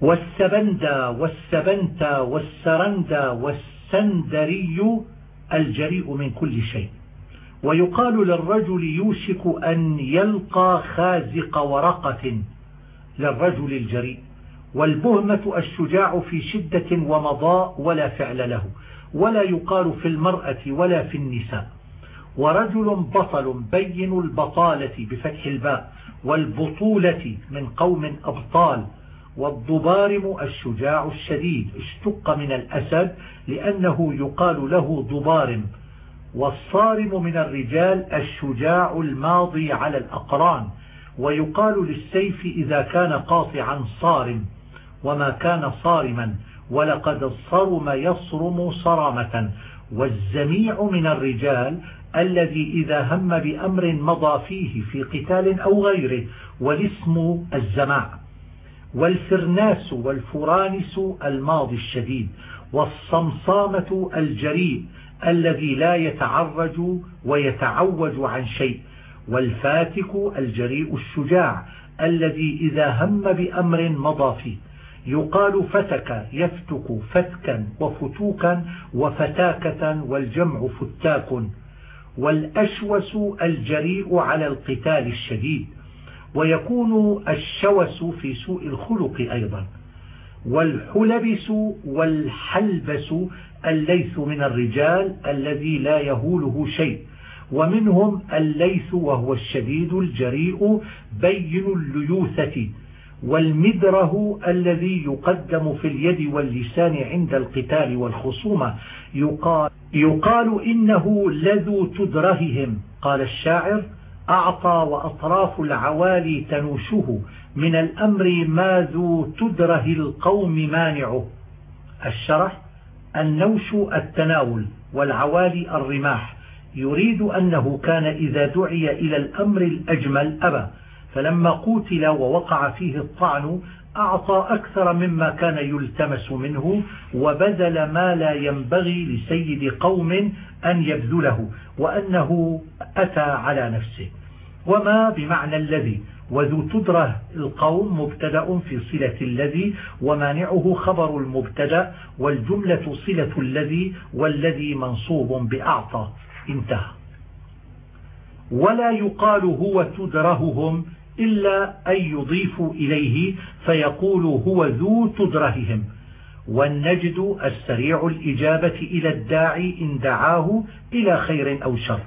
والسبندا والسبنتا والسرندا والسندري الجريء من كل شيء. ويقال للرجل يوشك أن يلقى خازق ورقة للرجل الجريء. والبهمة الشجاع في شدة ومضاء ولا فعل له ولا يقال في المرأة ولا في النساء. ورجل بطل بين البطالة بفتح الباء والبطولة من قوم أبطال. والضبارم الشجاع الشديد. اشتق من الأسد لأنه يقال له ضبارم. والصارم من الرجال الشجاع الماضي على الأقران. ويقال للسيف إذا كان قاطعا صارم. وما كان صارما ولقد الصرم يصرم صرامة. والزميع من الرجال الذي إذا هم بأمر مضى فيه في قتال أو غيره والاسم الزماع. والفرناس والفرانس الماضي الشديد والصمصامة الجريء الذي لا يتعرج ويتعوج عن شيء والفاتك الجريء الشجاع الذي إذا هم بأمر مضى فيه. يقال فتك يفتك فتكا وفتوكا وفتاكة والجمع فتاك. والأشوس الجريء على القتال الشديد. ويكون الشوس في سوء الخلق أيضا والحلبس والحلبس الليث من الرجال الذي لا يهوله شيء ومنهم الليث وهو الشديد الجريء بين الليوثة والمدره الذي يقدم في اليد واللسان عند القتال والخصومة يقال, يقال إنه لذو تدرههم قال الشاعر. أعطى وأطراف العوالي تنوشه من الأمر ما ذو تدره القوم مانعه. الشرح النوش التناول والعوالي الرماح. يريد أنه كان إذا دعي إلى الأمر الأجمل أبى. فلما قتل ووقع فيه الطعن أعطى أكثر مما كان يلتمس منه وبذل ما لا ينبغي لسيد قوم أن يبذله وأنه أتى على نفسه. وما بمعنى الذي؟ وذو تدرة القوم مبتدأ في صلة الذي ومانعه خبر المبتدأ والجملة صلة الذي والذي منصوب بأعطى. انتهى. ولا يقال هو تدرههم إلا أن يضيفوا إليه فيقول هو ذو تدرههم. والنجد السريع الإجابة إلى الداعي إن دعاه إلى خير أو شر.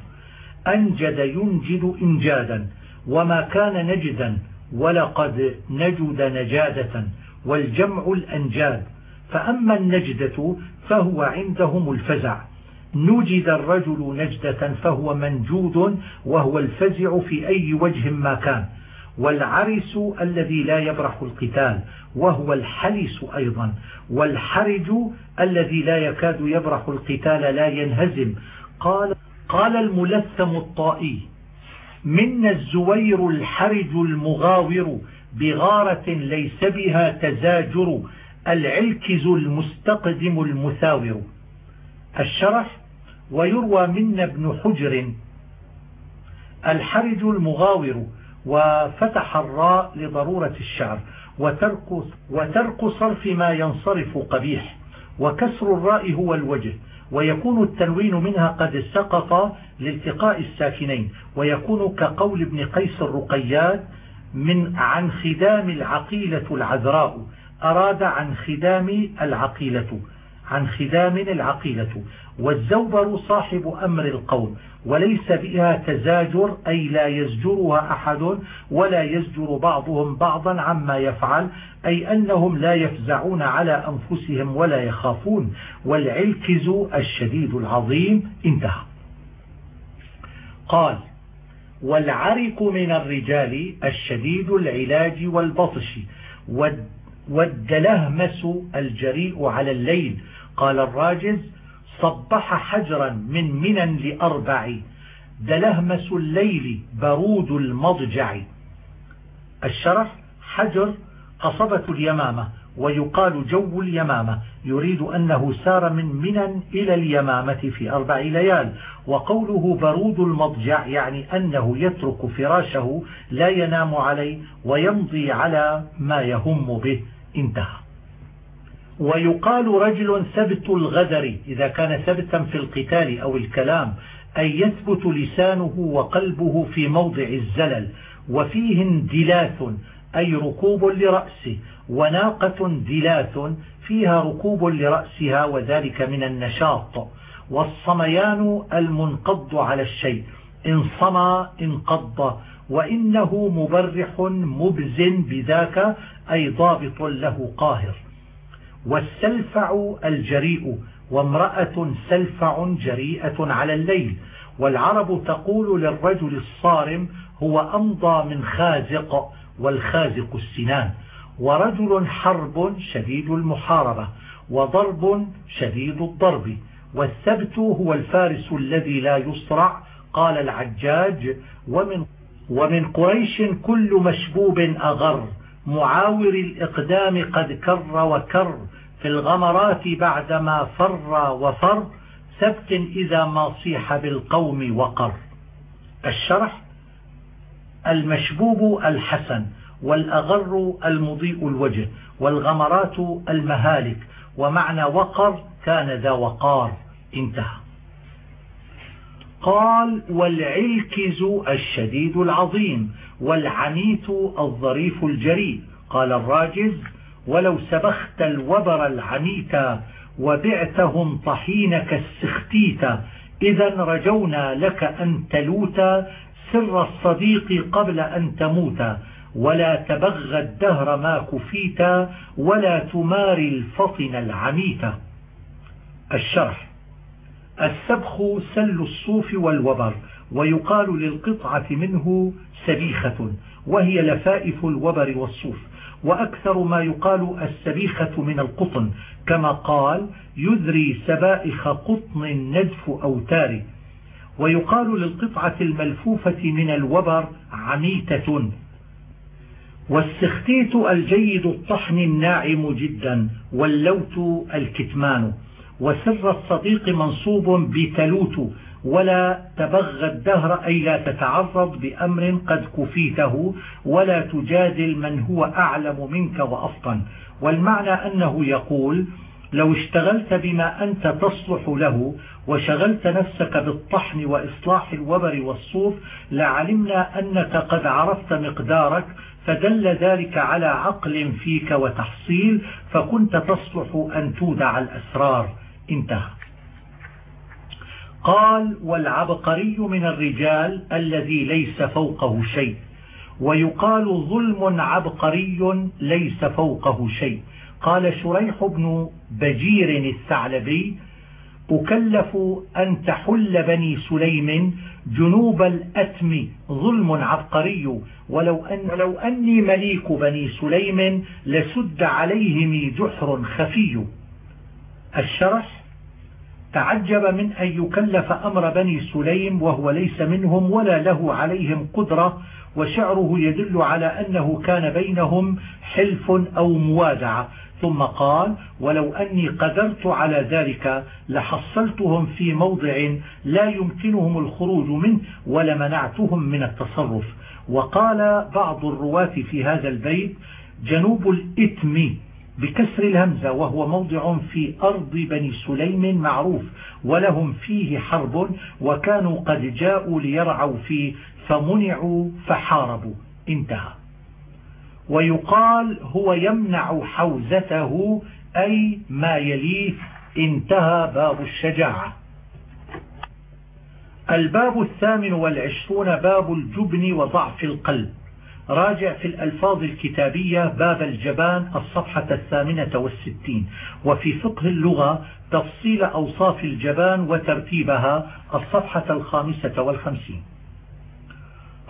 أنجد ينجد إنجادا وما كان نجدا ولقد نجد نجادة والجمع الأنجاد. فأما النجدة فهو عندهم الفزع. نجد الرجل نجدة فهو منجود وهو الفزع في أي وجه ما كان. والعرس الذي لا يبرح القتال وهو الحلس أيضا. والحرج الذي لا يكاد يبرح القتال لا ينهزم. قال, قال الملثم الطائي منا الزوير الحرج المغاور بغارة ليس بها تزاجر العلكز المستقدم المثاور الشرح ويروى منا ابن حجر الحرج المغاور وفتح الراء لضرورة الشعر وترك, وترك صرف ما ينصرف قبيح وكسر الراء هو الوجه ويكون التنوين منها قد سقط لالتقاء الساكنين ويكون كقول ابن قيس الرقيات من عن خدام العقيلة العذراء أراد عن خدام العقيلة عن خدام العقيلة. والزوبر صاحب أمر القوم وليس بها تزاجر أي لا يزجرها أحد ولا يزجر بعضهم بعضا عما يفعل أي أنهم لا يفزعون على أنفسهم ولا يخافون. والعلكز الشديد العظيم انتهى. قال والعرك من الرجال الشديد العلاج والبطش والدلهمس الجريء على الليل. قال الراجز صبح حجرا من منن لأربع دلهمس الليل برود المضجع. الشرح حجر قصبة اليمامة ويقال جو اليمامة يريد أنه سار من منن إلى اليمامة في أربع ليال. وقوله برود المضجع يعني أنه يترك فراشه لا ينام عليه ويمضي على ما يهم به. انتهى. ويقال رجل ثبت الغدر إذا كان ثبتا في القتال أو الكلام أي يثبت لسانه وقلبه في موضع الزلل وفيه اندلاث أي ركوب لرأسه وناقة دلاث فيها ركوب لرأسها وذلك من النشاط. والصميان المنقض على الشيء إن صمى انقض وإنه مبرح مبز بذاك أي ضابط له قاهر. والسلفع الجريء وامرأة سلفع جريئة على الليل. والعرب تقول للرجل الصارم هو أمضى من خازق والخازق السنان. ورجل حرب شديد المحاربة وضرب شديد الضرب. والثبت هو الفارس الذي لا يصرع قال العجاج. ومن, ومن قريش كل مشبوب أغر. معاور الإقدام قد كر وكر في الغمرات بعدما فر وفر ثبت إذا ما صيح بالقوم وقر. الشرح المشبوب الحسن والأغر المضيء الوجه والغمرات المهالك ومعنى وقر كان ذا وقار. انتهى. قال والعلكز الشديد العظيم والعنيت الظريف الجريء. قال الراجز ولو سبخت الوبر العنيت وبعتهم طحينك السختيت إذا رجونا لك أن تلوت سر الصديق قبل أن تموت. ولا تبغى الدهر ما كفيت ولا تماري الفطن العميت الشرح. السبخ سل الصوف والوبر ويقال للقطعة منه سبيخة وهي لفائف الوبر والصوف. وأكثر ما يقال السبيخة من القطن كما قال يذري سبائخ قطن ندف أوتار ويقال للقطعة الملفوفة من الوبر عميتة. والسختيت الجيد الطحن الناعم جدا واللوت الكتمان. وسر الصديق منصوب بتلوت ولا تبغى الدهر أي لا تتعرض بأمر قد كفيته ولا تجادل من هو أعلم منك وأفطن. والمعنى أنه يقول لو اشتغلت بما أنت تصلح له وشغلت نفسك بالطحن وإصلاح الوبر والصوف لعلمنا أنك قد عرفت مقدارك فدل ذلك على عقل فيك وتحصيل فكنت تصلح أن تودع الأسرار. انتهى. قال والعبقري من الرجال الذي ليس فوقه شيء ويقال ظلم عبقري ليس فوقه شيء. قال شريح بن بجير الثعلبي أكلف أن تحل بني سليم جنوب الأتم ظلم عبقري ولو, أن ولو أني مليك بني سليم لسد عليهم جحر خفي. الشرح تعجب من أن يكلف أمر بني سليم وهو ليس منهم ولا له عليهم قدرة وشعره يدل على أنه كان بينهم حلف أو موادعة ثم قال ولو أني قدرت على ذلك لحصلتهم في موضع لا يمكنهم الخروج منه ولمنعتهم من التصرف وقال بعض الرواة في هذا البيت جنوب الإتم بكسر الهمزة وهو موضع في أرض بني سليم معروف ولهم فيه حرب وكانوا قد جاءوا ليرعوا فيه فمنعوا فحاربوا. انتهى. ويقال هو يمنع حوزته أي ما يليه. انتهى باب الشجاعة. الباب الثامن والعشرون باب الجبن وضعف القلب. راجع في الألفاظ الكتابية باب الجبان الصفحة الثامنة والستين وفي فقه اللغة تفصيل أوصاف الجبان وترتيبها الصفحة الخامسة والخمسين.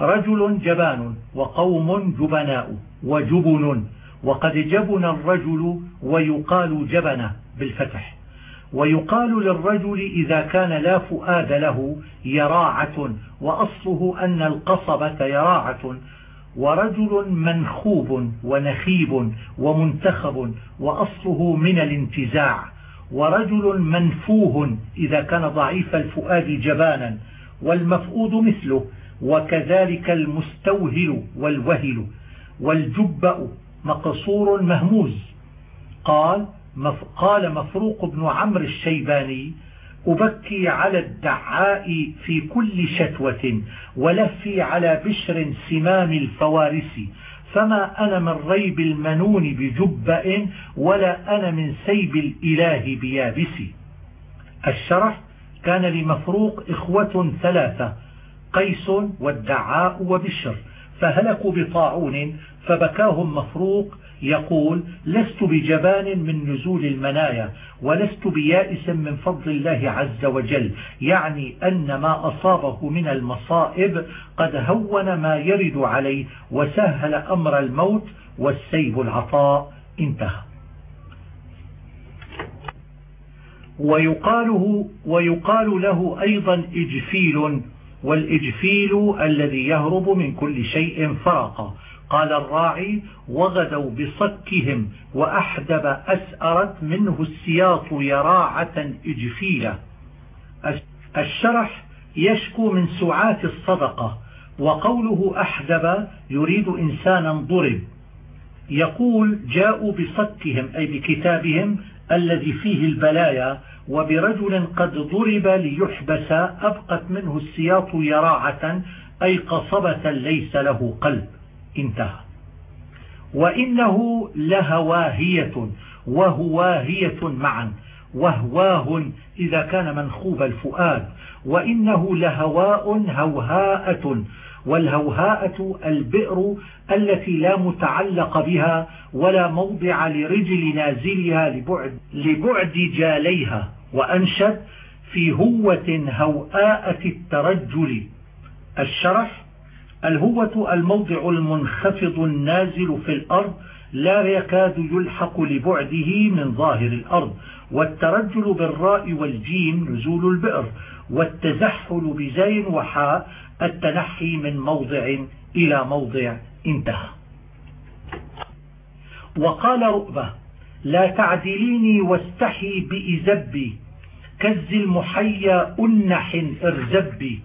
رجل جبان وقوم جبناء وجبن وقد جبن الرجل ويقال جبن بالفتح ويقال للرجل إذا كان لا فؤاد له يراعة وأصله أن القصبة يراعة ورجل منخوب ونخيب ومنتخب وأصله من الانتزاع. ورجل منفوه إذا كان ضعيف الفؤاد جبانا والمفؤود مثله وكذلك المستوهل والوهل. والجبأ مقصور مهموز. قال قال مفروق بن عمرو الشيباني أبكي على الدعاء في كل شتوة ولفي على بشر سمام الفوارس. فما أنا من ريب المنون بجبأ ولا أنا من سيب الإله بيابس. الشرح كان لمفروق إخوة ثلاثة قيس والدعاء وبشر فهلكوا بطاعون فبكاهم مفروق يقول لست بجبان من نزول المنايا ولست بيائس من فضل الله عز وجل. يعني أن ما أصابه من المصائب قد هون ما يرد عليه وسهل أمر الموت والسيب العطاء انتهى. ويقاله ويقال له أيضا إجفيل والإجفيل الذي يهرب من كل شيء فرقا قال الراعي وغدوا بصكهم وأحدب أسأرت منه السياط يراعة إجفيلة الشرح يشكو من سعات الصدقة وقوله أحدب يريد إنسانا ضرب. يقول جاءوا بصكهم أي بكتابهم الذي فيه البلايا وبرجل قد ضرب ليحبس أبقت منه السياط يراعة أي قصبة ليس له قلب. انتهى. وإنه لهواهية وهواهية معا وهواه إذا كان منخوب الفؤاد. وإنه لهواء هوهاءة والهوهاءة البئر التي لا متعلق بها ولا موضع لرجل نازلها لبعد, لبعد جاليها. وأنشد في هوة هوآءة الترجل. الشرح الهوة الموضع المنخفض النازل في الأرض لا يكاد يلحق لبعده من ظاهر الأرض والترجل بالراء والجيم نزول البئر والتزحل بزين وحاء التنحي من موضع إلى موضع انتهى. وقال رؤبة لا تعدليني واستحي بإزبي كز المحيا أنح إرزبي.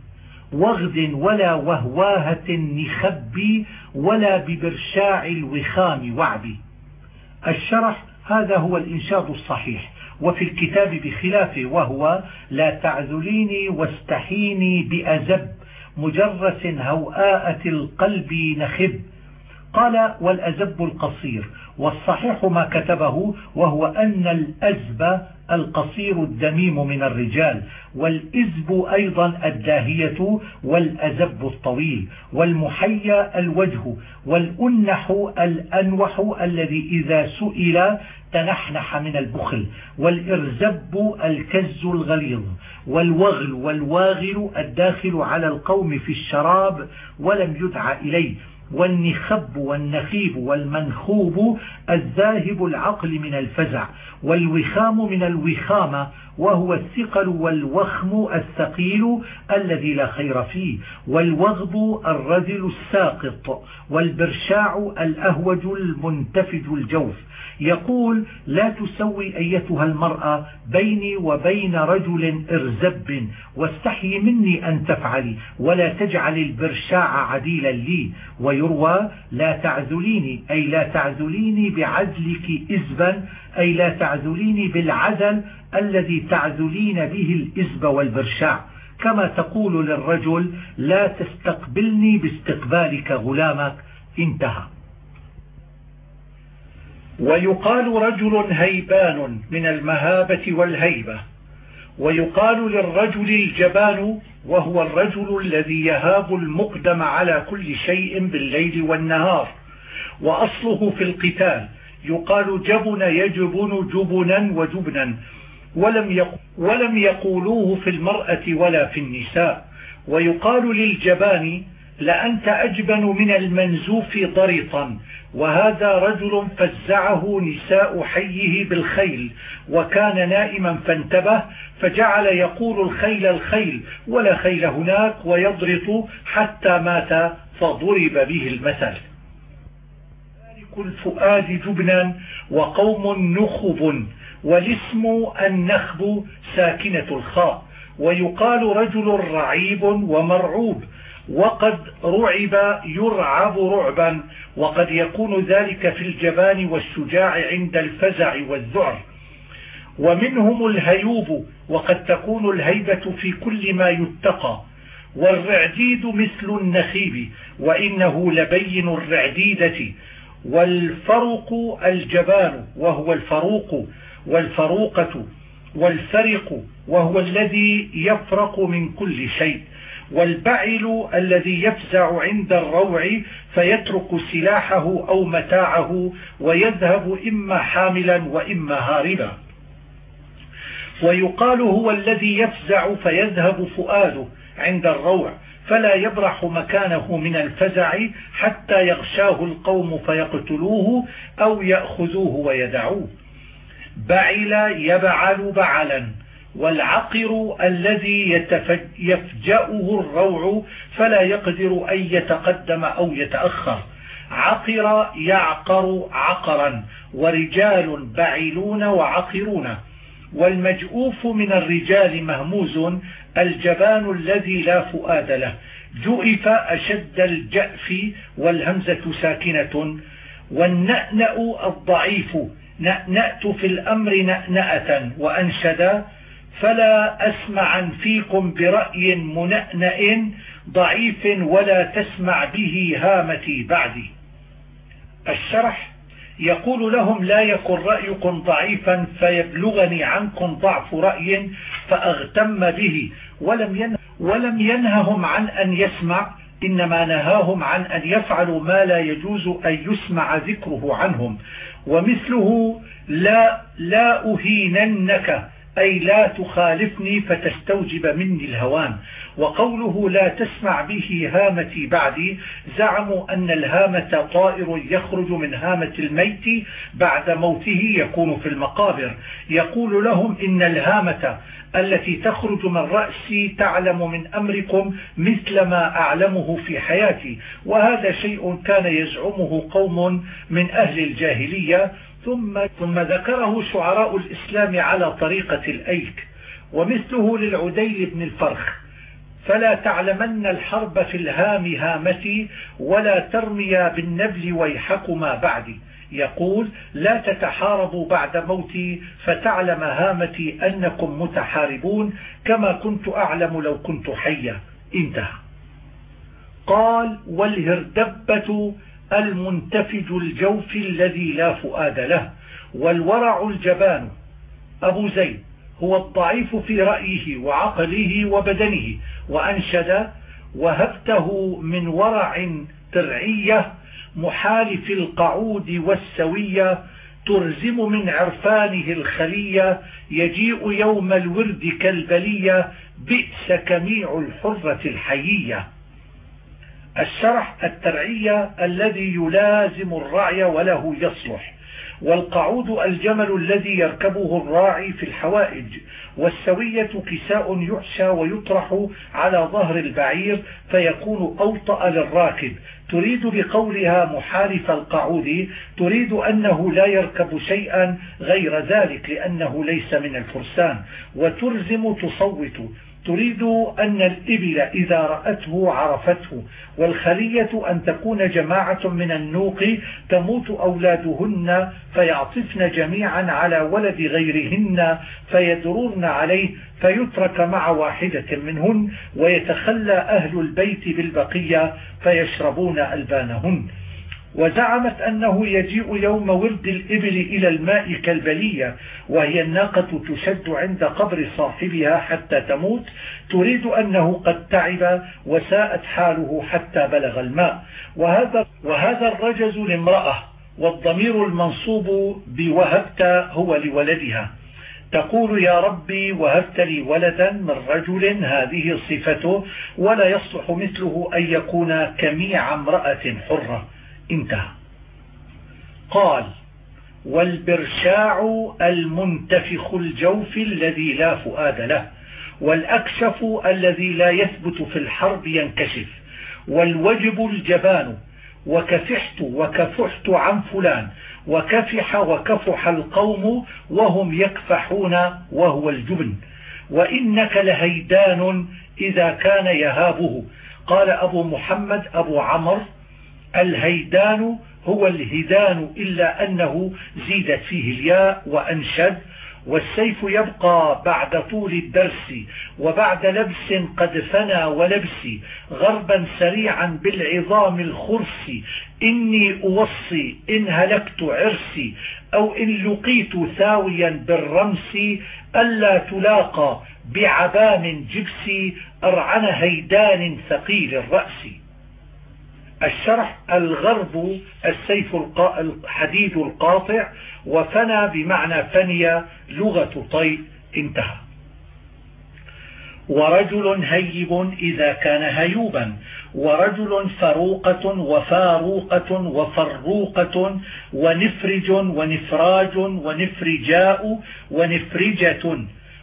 وغد ولا وهواهة نخبي ولا ببرشاع الوخام وعبي الشرح هذا هو الإنشاد الصحيح. وفي الكتاب بخلافه وهو لا تعذليني واستحيني بأزب مجرس هوآءة القلب نخب. قال والأزب القصير والصحيح ما كتبه وهو أن الأزب القصير الدميم من الرجال والإزب أيضا الداهية والأزب الطويل والمحيا الوجه والأنح الأنوح الذي إذا سئل تنحنح من البخل والإرزب الكز الغليظ والوغل والواغل الداخل على القوم في الشراب ولم يدعى إليه. والنخب والنخيب والمنخوب الذاهب العقل من الفزع والوخام من الوخامة وهو الثقل والوخم الثقيل الذي لا خير فيه والوغب الرذل الساقط والبرشاع الأهوج المنتفج الجوف. يقول لا تسوي أيتها المرأة بيني وبين رجل إرزب واستحي مني أن تفعلي ولا تجعل البرشاع عديلا لي. ويروى لا تعذليني أي لا تعذليني بعزلك إزبا أي لا تعذليني بالعزل الذي تعذلين به الإزب والبرشاع. كما تقول للرجل لا تستقبلني باستقبالك غلامك. انتهى. ويقال رجل هيبان من المهابة والهيبة. ويقال للرجل الجبان وهو الرجل الذي يهاب المقدم على كل شيء بالليل والنهار. وأصله في القتال يقال جبن يجبن جبنا وجبنا ولم, ولم يقولوه في المرأة ولا في النساء. ويقال للجبان لأنت أجبن من المنزوف ضرطا وهذا رجل فزعه نساء حيه بالخيل وكان نائما فانتبه فجعل يقول الخيل الخيل ولا خيل هناك ويضرط حتى مات فضرب به المثل. الفؤاد جبنا وقوم نخب والاسم النخب ساكنة الخاء ويقال رجل رعيب ومرعوب وقد رعب يرعب رعبا وقد يكون ذلك في الجبان والشجاع عند الفزع والذعر ومنهم الهيوب وقد تكون الهيبة في كل ما يتقى والرعديد مثل النخيب وإنه لبين الرعديدة والفرق الجبان وهو الفروق والفروقة والفرق وهو الذي يفرق من كل شيء. والبعل الذي يفزع عند الروع فيترك سلاحه أو متاعه ويذهب إما حاملا وإما هاربا. ويقال هو الذي يفزع فيذهب فؤاده عند الروع. فلا يبرح مكانه من الفزع حتى يغشاه القوم فيقتلوه أو يأخذوه ويدعوه. بعل يبعل بعلا والعقر الذي يفجأه الروع فلا يقدر أن يتقدم أو يتأخر. عقر يعقر عقرا ورجال بعلون وعقرون. والمجؤوف من الرجال مهموز الجبان الذي لا فؤاد له. جؤف أشد الجأف والهمزة ساكنة. والنأنأ الضعيف نأنأت في الأمر نأنأة وأنشد. فلا أسمعا فيكم برأي منأنأ ضعيف ولا تسمع به هامتي بعدي. الشرح يقول لهم لا يكن رأيكم ضعيفا فيبلغني عنكم ضعف رأي فأغتم به. ولم ولم ينههم عن أن يسمع إنما نهاهم عن أن يفعلوا ما لا يجوز أن يسمع ذكره عنهم. ومثله لا, لا أهيننك أي لا تخالفني فتستوجب مني الهوان. وقوله لا تسمع به هامتي بعدي زعموا أن الهامة طائر يخرج من هامة الميت بعد موته يكون في المقابر. يقول لهم إن الهامة التي تخرج من رأسي تعلم من أمركم مثل ما أعلمه في حياتي. وهذا شيء كان يزعمه قوم من أهل الجاهلية ثم, ثم ذكره شعراء الإسلام على طريقة الأيك ومثله للعديل بن الفرخ فلا تعلمن الحرب في الهام هامتي ولا ترميا بالنبل ويحكما بعدي. يقول لا تتحاربوا بعد موتي فتعلم هامتي أنكم متحاربون كما كنت أعلم لو كنت حيا. انتهى. قال والهردبة المنتفج الجوف الذي لا فؤاد له والورع الجبان. أبو زيد هو الضعيف في رأيه وعقله وبدنه وأنشد وهبته من ورع ترعية محالف القعود والسوية ترزم من عرفانه الخلية يجيء يوم الورد كالبلية بئس كميع الحرة الحيية. الشرح الترعية الذي يلازم الرعي وله يصلح والقعود الجمل الذي يركبه الراعي في الحوائج والسوية كساء يحشى ويطرح على ظهر البعير فيكون أوطأ للراكب. تريد بقولها محارف القعود تريد أنه لا يركب شيئا غير ذلك لأنه ليس من الفرسان وترزم تصوت تريد أن الإبل إذا رأته عرفته والخلية أن تكون جماعة من النوق تموت أولادهن فيعطفن جميعا على ولد غيرهن فيدرون عليه فيترك مع واحدة منهن ويتخلى أهل البيت بالبقية فيشربون ألبانهن. وزعمت أنه يجيء يوم ورد الإبل إلى الماء كالبلية وهي الناقة تشد عند قبر صاحبها حتى تموت تريد أنه قد تعب وساءت حاله حتى بلغ الماء. وهذا, وهذا الرجز لامرأة والضمير المنصوب بوهبت هو لولدها. تقول يا ربي وهبت لي ولدا من رجل هذه صفته ولا يصلح مثله أن يكون كميع امرأة حرة. انتهى. قال والبرشاع المنتفخ الجوف الذي لا فؤاد له والأكشف الذي لا يثبت في الحرب ينكشف والوجب الجبان وكفحت وكفحت عن فلان وكفح وكفح القوم وهم يكفحون وهو الجبن. وإنك لهيدان إذا كان يهابه. قال أبو محمد أبو عمرو الهيدان هو الهدان إلا أنه زيدت فيه الياء وأنشد والسيف يبقى بعد طول الدرس وبعد لبس قد فنى ولبس غربا سريعا بالعظام الخرس إني أوصي إن هلكت عرسي أو إن لقيت ثاويا بالرمس ألا تلاقى بعبام جبسي أرعن هيدان ثقيل الرأس. الشرح الغرب السيف الحديد القاطع وفنى بمعنى فني لغة طيء انتهى. ورجل هيب إذا كان هيوبا ورجل فروقة وفاروقة وفروقة ونفرج ونفراج ونفرجاء ونفرجة.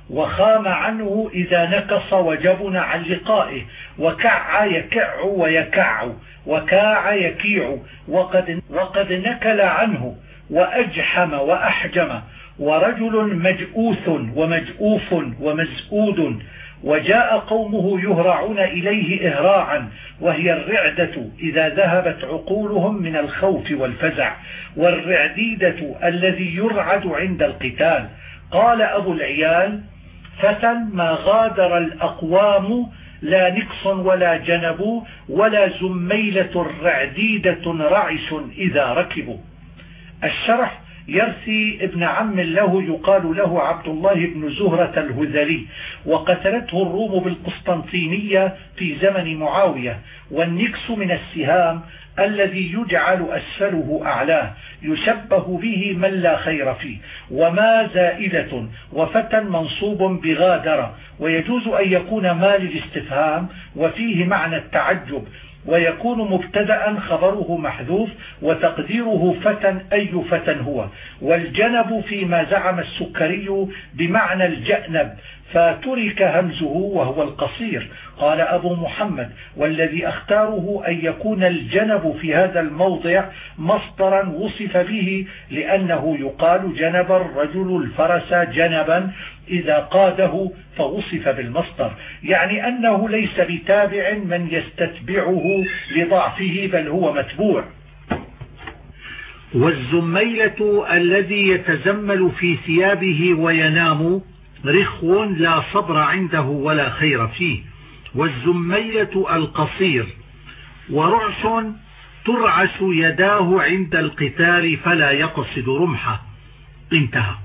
وخام عنه إذا نكص وجبن عن لقائه. وكع يكع ويكع وكاع يكيع وقد, وقد نكل عنه وأجحم وأحجم. ورجل مجؤوث ومجؤوف ومزؤود وجاء قومه يهرعون إليه إهراعا وهي الرعدة إذا ذهبت عقولهم من الخوف والفزع. والرعديدة الذي يرعد عند القتال. قال أبو العيال فتى ما غادر الأقوام لا نقص ولا جنب ولا زميلة رعديدة رعش إذا ركبوا. الشرح يرثي ابن عم له يقال له عبد الله بن زهرة الهذلي وقتلته الروم بالقسطنطينية في زمن معاوية والنكس من السهام الذي يجعل أسفله أعلاه يشبه به من لا خير فيه. وما زائدة وفتى منصوب بغادر. ويجوز أن يكون ما للاستفهام وفيه معنى التعجب. ويكون مبتدأ خبره محذوف وتقديره فتى أي فتى هو. والجنب فيما زعم السكري بمعنى الجأنب. فترك همزه وهو القصير. قال أبو محمد والذي أختاره أن يكون الجنب في هذا الموضع مصدرا وصف به لأنه يقال جنب الرجل الفرس جنبا إذا قاده فوصف بالمصدر. يعني أنه ليس بتابع من يستتبعه لضعفه بل هو متبوع. والزميلة الذي يتزمل في ثيابه وينام رخو لا صبر عنده ولا خير فيه والزميلة القصير ورعش ترعش يداه عند القتال فلا يقصد رمحه. انتهى.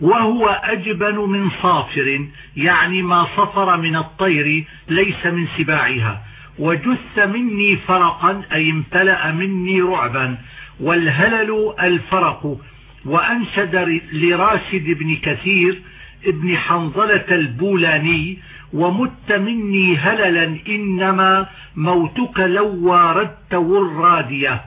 وهو أجبن من صافر يعني ما صفر من الطير ليس من سباعها. وجث مني فرقا أي امتلأ مني رعبا والهلل الفرق وأنشد لراشد بن كثير ابن حنظلة البولاني ومت مني هللا إنما موتك لو واردت والرادية.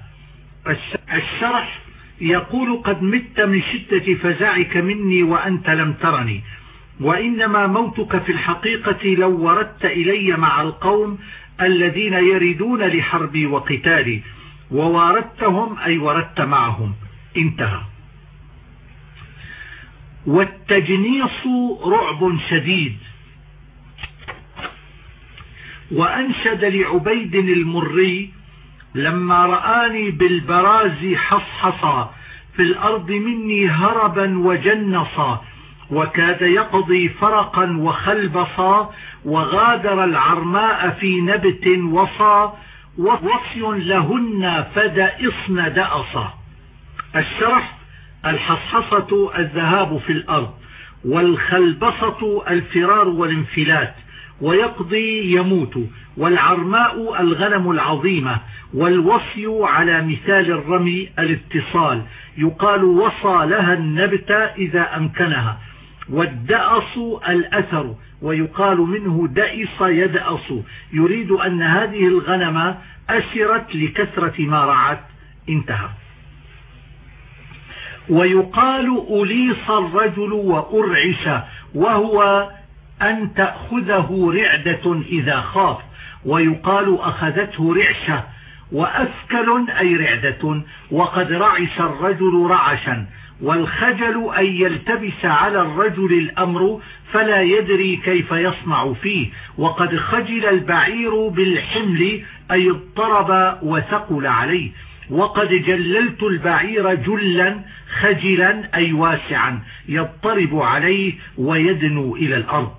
الشرح يقول قد مت من شدة فزعك مني وأنت لم ترني وإنما موتك في الحقيقة لو وردت إلي مع القوم الذين يردون لحربي وقتالي وواردتهم أي وردت معهم. انتهى. والتجنيص رعب شديد. وأنشد لعبيد المري لما رآني بالبراز حصحصا في الأرض مني هربا وجنصا وكاد يقضي فرقا وخلبصا وغادر العرماء في نبت وصا ووصي لهن فدئصن دأصا. الشرح الحصحصة الذهاب في الأرض والخلبصة الفرار والانفلات ويقضي يموت والعرماء الغنم العظيمة والوصي على مثال الرمي الاتصال يقال وصى لها النبت إذا أمكنها والدأص الأثر ويقال منه دأص يدأص يريد أن هذه الغنم أسرت لكثرة ما رعت انتهى. ويقال أليص الرجل وأرعش وهو أن تأخذه رعدة إذا خاف ويقال أخذته رعشة وأثكل أي رعدة وقد رعش الرجل رعشا والخجل أن يلتبس على الرجل الأمر فلا يدري كيف يصنع فيه وقد خجل البعير بالحمل أي اضطرب وثقل عليه. وقد جللت البعير جلا خجلا أي واسعا يضطرب عليه ويدنو إلى الأرض.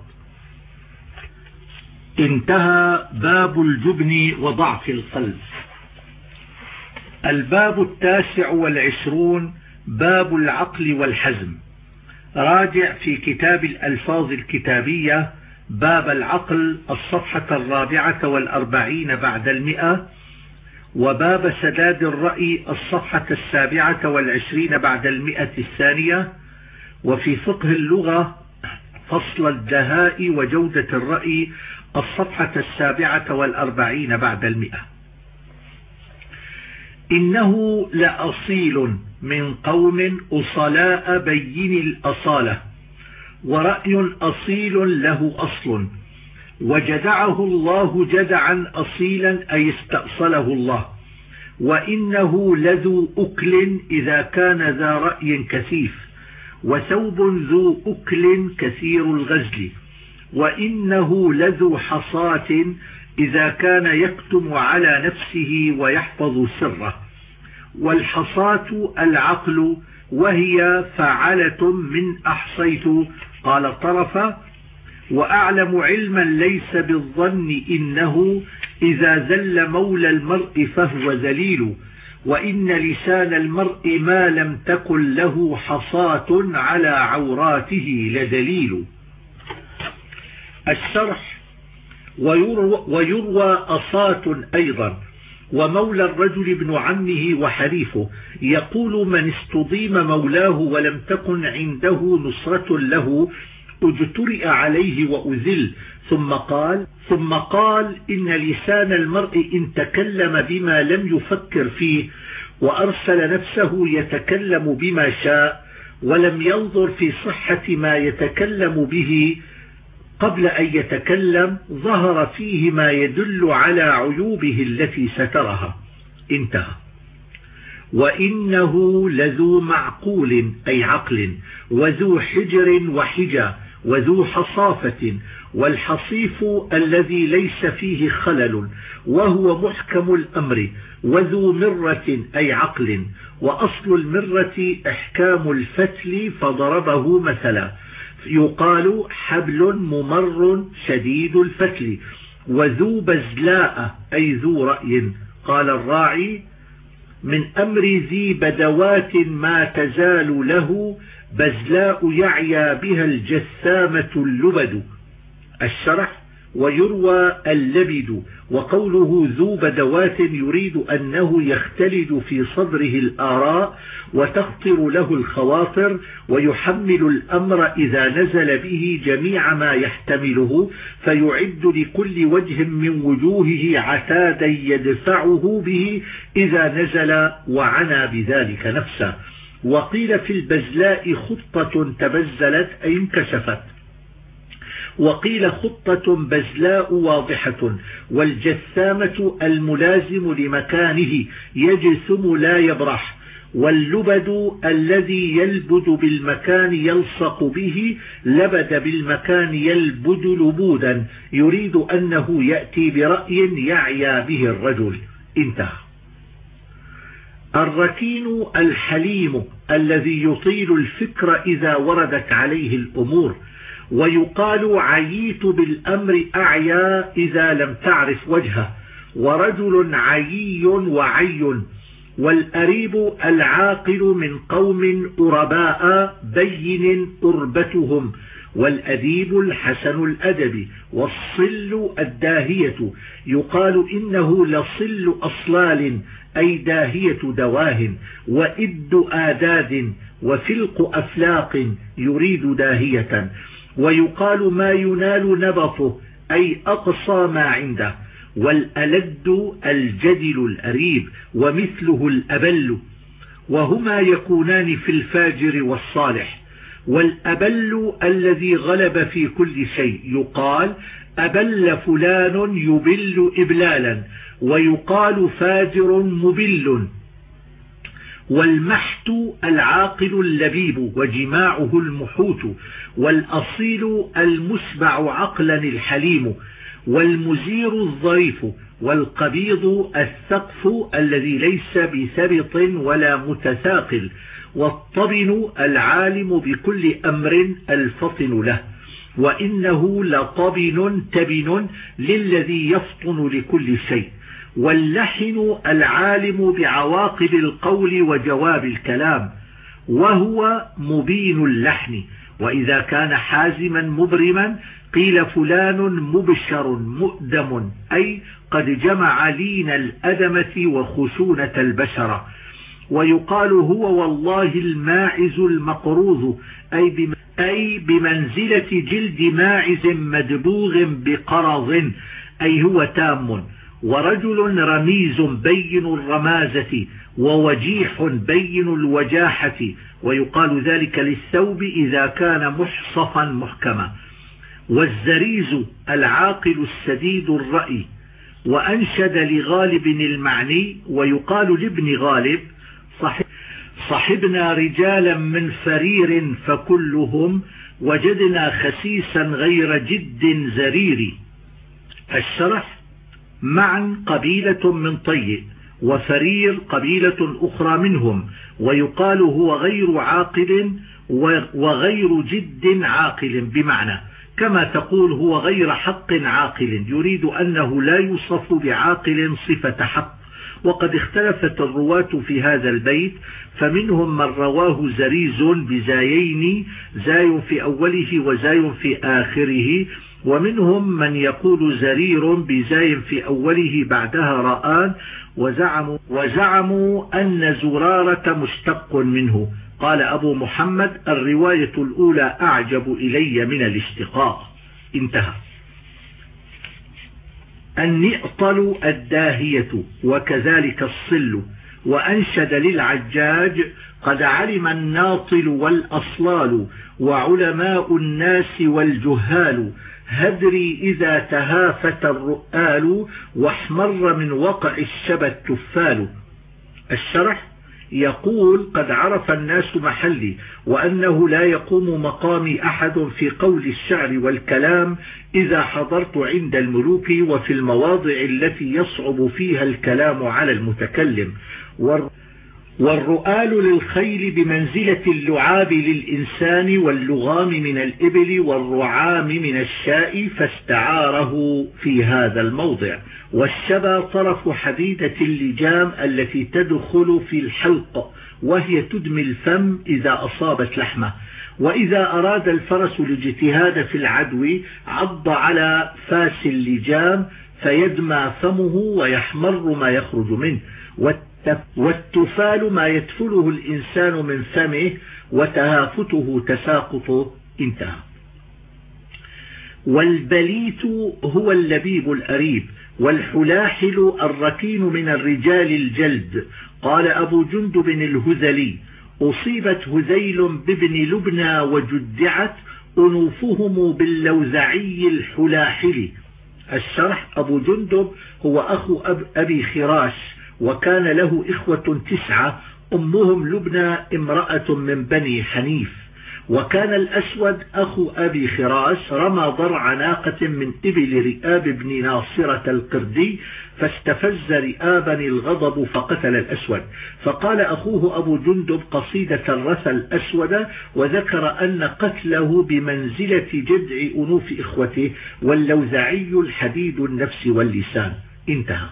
انتهى باب الجبن وضعف القلب الباب التاسع والعشرون باب العقل والحزم. راجع في كتاب الألفاظ الكتابية باب العقل الصفحة الرابعة والأربعين بعد المئة. وباب سداد الرأي الصفحة السابعة والعشرين بعد المئة الثانية وفي فقه اللغة فصل الدهاء وجودة الرأي الصفحة السابعة والأربعين بعد المئة. إنه لأصيل من قوم أصلاء بين الأصالة ورأي أصيل له أصل. وجدعه الله جدعا أصيلا أي استأصله الله. وإنه لذو أكل إذا كان ذا رأي كثيف وثوب ذو أكل كثير الغزل. وإنه لذو حصاة إذا كان يكتم على نفسه ويحفظ سره. والحصاة العقل وهي فعلة من أحصيت. قال طرفة وأعلم علما ليس بالظن إنه إذا زل مولى المرء فهو ذليل وإن لسان المرء ما لم تكن له حصاة على عوراته لدليل الشرح ويروى, ويروى أصات أيضا ومولى الرجل ابن عمه وحريفه يقول من استضيم مولاه ولم تكن عنده نصرة له اجترئ عليه وأذل ثم قال ثم قال إن لسان المرء إن تكلم بما لم يفكر فيه وأرسل نفسه يتكلم بما شاء ولم ينظر في صحة ما يتكلم به. قبل أن يتكلم ظهر فيه ما يدل على عيوبه التي سترها. انتهى. وإنه لذو معقول أي عقل وذو حجر وحجى. وذو حصافة والحصيف الذي ليس فيه خلل وهو محكم الأمر وذو مرة أي عقل وأصل المرة إحكام الفتل فضربه مثلا يقال حبل ممر شديد الفتل وذو بزلاء أي ذو رأي قال الراعي من أمر ذي بدوات ما تزال له بزلاء يعيا بها الجثامة اللبد. الشرح ويروى اللبد وقوله ذو بدوات يريد أنه يختلد في صدره الآراء وتخطر له الخواطر ويحمل الأمر إذا نزل به جميع ما يحتمله فيعد لكل وجه من وجوهه عتادا يدفعه به إذا نزل وعنى بذلك نفسه. وقيل في البزلاء خطة تبزلت أي انكشفت. وقيل خطة بزلاء واضحة والجثامة الملازم لمكانه يجثم لا يبرح واللبد الذي يلبد بالمكان يلصق به لبد بالمكان يلبد لبودا يريد أنه يأتي برأي يعيا به الرجل. انتهى. الركين الحليم الذي يطيل الفكر إذا وردت عليه الأمور ويقال عييت بالأمر أعيا إذا لم تعرف وجهه ورجل عيي وعي والأريب العاقل من قوم أرباء بين أربتهم والأديب الحسن الأدب والصل الداهية يقال إنه لصل أصلال أي داهية دواه وإد آداد وفلق أفلاق يريد داهية. ويقال ما ينال نبطه أي أقصى ما عنده. والألد الجدل الأريب ومثله الأبل. وهما يكونان في الفاجر والصالح. والأبل الذي غلب في كل شيء يقال أبل فلان يبل إبلالا ويقال فاجر مبل. والمحت العاقل اللبيب وجماعه المحوت والأصيل المسبع عقلا الحليم والمزير الظريف والقبيض السقف الذي ليس بثبط ولا متثاقل والطبن العالم بكل أمر الفطن له. وإنه لطبن تبن للذي يفطن لكل شيء. واللحن العالم بعواقب القول وجواب الكلام وهو مبين اللحن. وإذا كان حازما مبرما قيل فلان مبشر مؤدم أي قد جمع لين الأدمة وخشونة البشرة ويقال هو والله الماعز المقروض أي, أي بمنزلة جلد ماعز مدبوغ بقرض أي هو تام. ورجل رميز بين الرمازة ووجيح بين الوجاحة ويقال ذلك للثوب إذا كان محصفا محكما. والزريز العاقل السديد الرأي وأنشد لغالب المعني ويقال لابن غالب صحب صحبنا رجالا من فرير فكلهم وجدنا خسيسا غير جد زرير. الشرح معا قبيلة من طيء وفرير قبيلة أخرى منهم ويقال هو غير عاقل وغير جد عاقل. بمعنى كما تقول هو غير حق عاقل يريد أنه لا يوصف بعاقل صفة حق. وقد اختلفت الرواة في هذا البيت فمنهم من رواه زريز بزايين زاي في أوله وزاي في آخره ومنهم من يقول زرير بزاي في أوله بعدها رآن وزعموا, وزعموا أن زرارة مشتق منه. قال أبو محمد الرواية الأولى أعجب إلي من الاشتقاق. انتهى. النئطل الداهية وكذلك الصل وأنشد للعجاج قد علم الناطل والأصلال وعلماء الناس والجهال. هدري إذا تهافت الرؤال واحمر من وقع الشبى التفال. الشرح يقول قد عرف الناس محلي وأنه لا يقوم مقامي أحد في قول الشعر والكلام إذا حضرت عند الملوك وفي المواضع التي يصعب فيها الكلام على المتكلم. والرؤال للخيل بمنزلة اللعاب للإنسان واللغام من الإبل والرعام من الشاء فاستعاره في هذا الموضع. والشبى طرف حديدة اللجام التي تدخل في الحلق وهي تدمي الفم إذا أصابت لحمة. وإذا أراد الفرس الاجتهاد في العدو عض على فاس اللجام فيدمى فمه ويحمر ما يخرج منه. والتفال ما يتفله الإنسان من فمه وتهافته تساقط انتهى. والبليت هو اللبيب الأريب والحلاحل الركين من الرجال الجلد. قال أبو جندب الهذلي أصيبت هذيل بابن لبنى وجدعت أنوفهم باللوزعي الحلاحل. الشرح أبو جندب هو أخو أب أبي خراش وكان له إخوة تسعة أمهم لبنى امرأة من بني حنيف. وكان الأسود أخو أبي خراش رمى ضرع ناقة من إبل رئاب بن ناصرة القردي فاستفز رئابا الغضب فقتل الأسود. فقال أخوه أبو جندب قصيدة الرثى الأسود وذكر أن قتله بمنزلة جدع أنوف إخوته واللوزعي الحديد النفس واللسان. انتهى.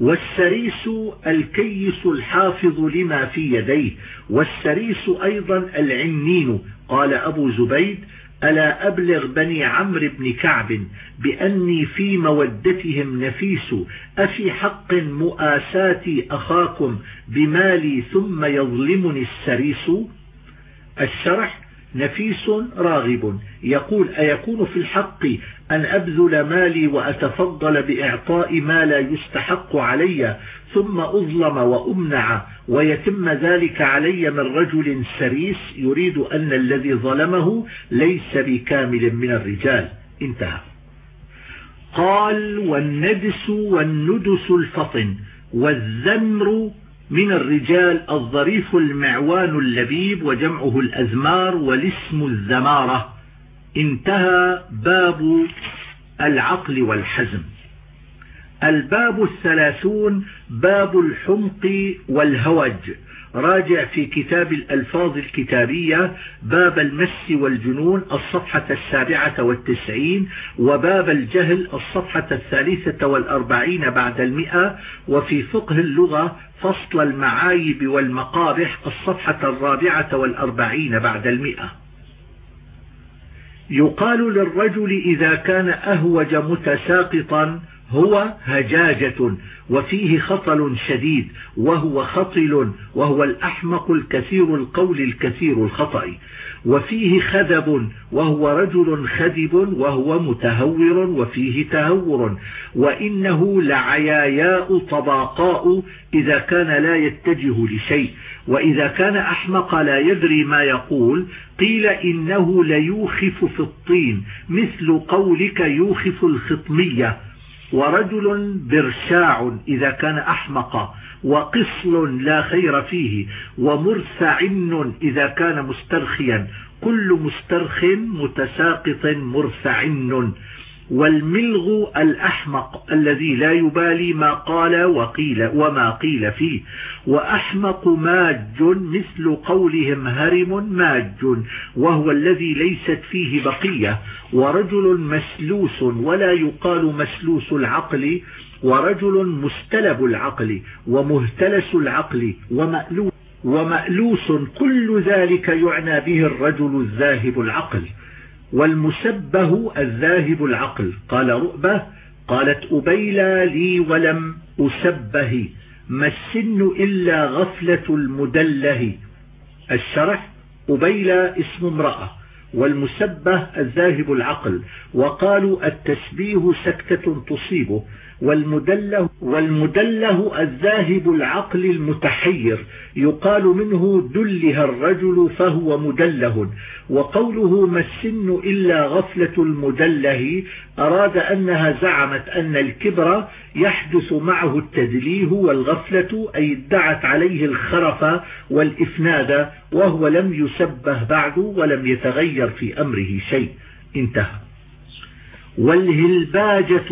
والسريس الكيس الحافظ لما في يديه والسريس أيضا العنين قال أبو زبيد ألا أبلغ بني عمرو بن كعب بأني في مودتهم نفيس أفي حق مؤاساتي أخاكم بمالي ثم يظلمني السريس؟ الشرح نفيس راغب. يقول أيكون في الحق أن أبذل مالي وأتفضل بإعطاء ما لا يستحق علي ثم أظلم وأمنع ويتم ذلك علي من رجل سريس يريد أن الذي ظلمه ليس بكامل من الرجال. انتهى. قال والندس والندس الفطن والذمر من الرجال الظريف المعوان اللبيب وجمعه الأزمار والاسم الزمارة. انتهى باب العقل والحزم. الباب الثلاثون باب الحمق والهوج. راجع في كتاب الألفاظ الكتابية باب المس والجنون الصفحة السابعة والتسعين وباب الجهل الصفحة الثالثة والأربعين بعد المئة وفي فقه اللغة فصل المعايب والمقابح الصفحة الرابعة والأربعين بعد المئة. يقال للرجل إذا كان أهوج متساقطا هو هجاجة وفيه خطل شديد وهو خطل وهو الأحمق الكثير القول الكثير الخطأ. وفيه خذب وهو رجل خذب وهو متهور وفيه تهور. وإنه لعياياء طباقاء إذا كان لا يتجه لشيء. وإذا كان أحمق لا يدري ما يقول قيل إنه ليوخف في الطين مثل قولك يوخف الخطمية. ورجل برشاع إذا كان أحمق وقصل لا خير فيه ومرسعن إذا كان مسترخيا كل مسترخ متساقط مرسعن. والملغ الأحمق الذي لا يبالي ما قال وقيل وما قيل فيه. وأحمق ماج مثل قولهم هرم ماج وهو الذي ليست فيه بقية. ورجل مسلوس ولا يقال مسلوس العقل ورجل مستلب العقل ومهتلس العقل ومألوس ومألوس كل ذلك يعنى به الرجل الذاهب العقل. والمسبه الذاهب العقل. قال رؤبة قالت أبيلى لي ولم أسبه. ما السن إلا غفلة المدله. الشرح أبيلى اسم امرأة. والمسبه الذاهب العقل. وقالوا التسبيه سكتة تصيبه. والمدله, والمدله الذاهب العقل المتحير يقال منه دله الرجل فهو مدله وقوله ما السن إلا غفلة المدله أراد أنها زعمت أن الكبر يحدث معه التدليه والغفلة أي ادعت عليه الخرف والإفناد وهو لم يسبه بعد ولم يتغير في أمره شيء. انتهى. والهلباجة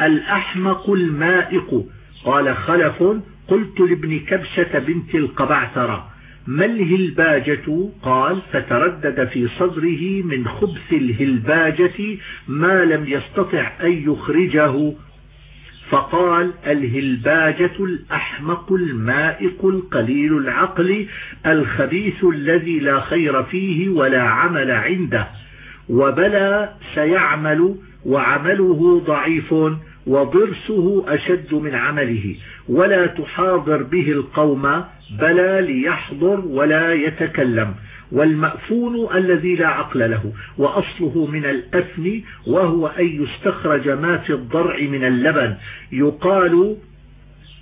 الأحمق المائق. قال خلف قلت لابن كبشة بنت القبعثرة ما الهلباجة؟ قال فتردد في صدره من خبث الهلباجة ما لم يستطع أن يخرجه. فقال الهلباجة الأحمق المائق القليل العقل الخبيث الذي لا خير فيه ولا عمل عنده. وبلى سيعمل وعمله ضعيف وضرسه أشد من عمله. ولا تحاضر به القوم بلى ليحضر ولا يتكلم. والمأفون الذي لا عقل له وأصله من الأفن وهو أن يستخرج ما في الضرع من اللبن. يقال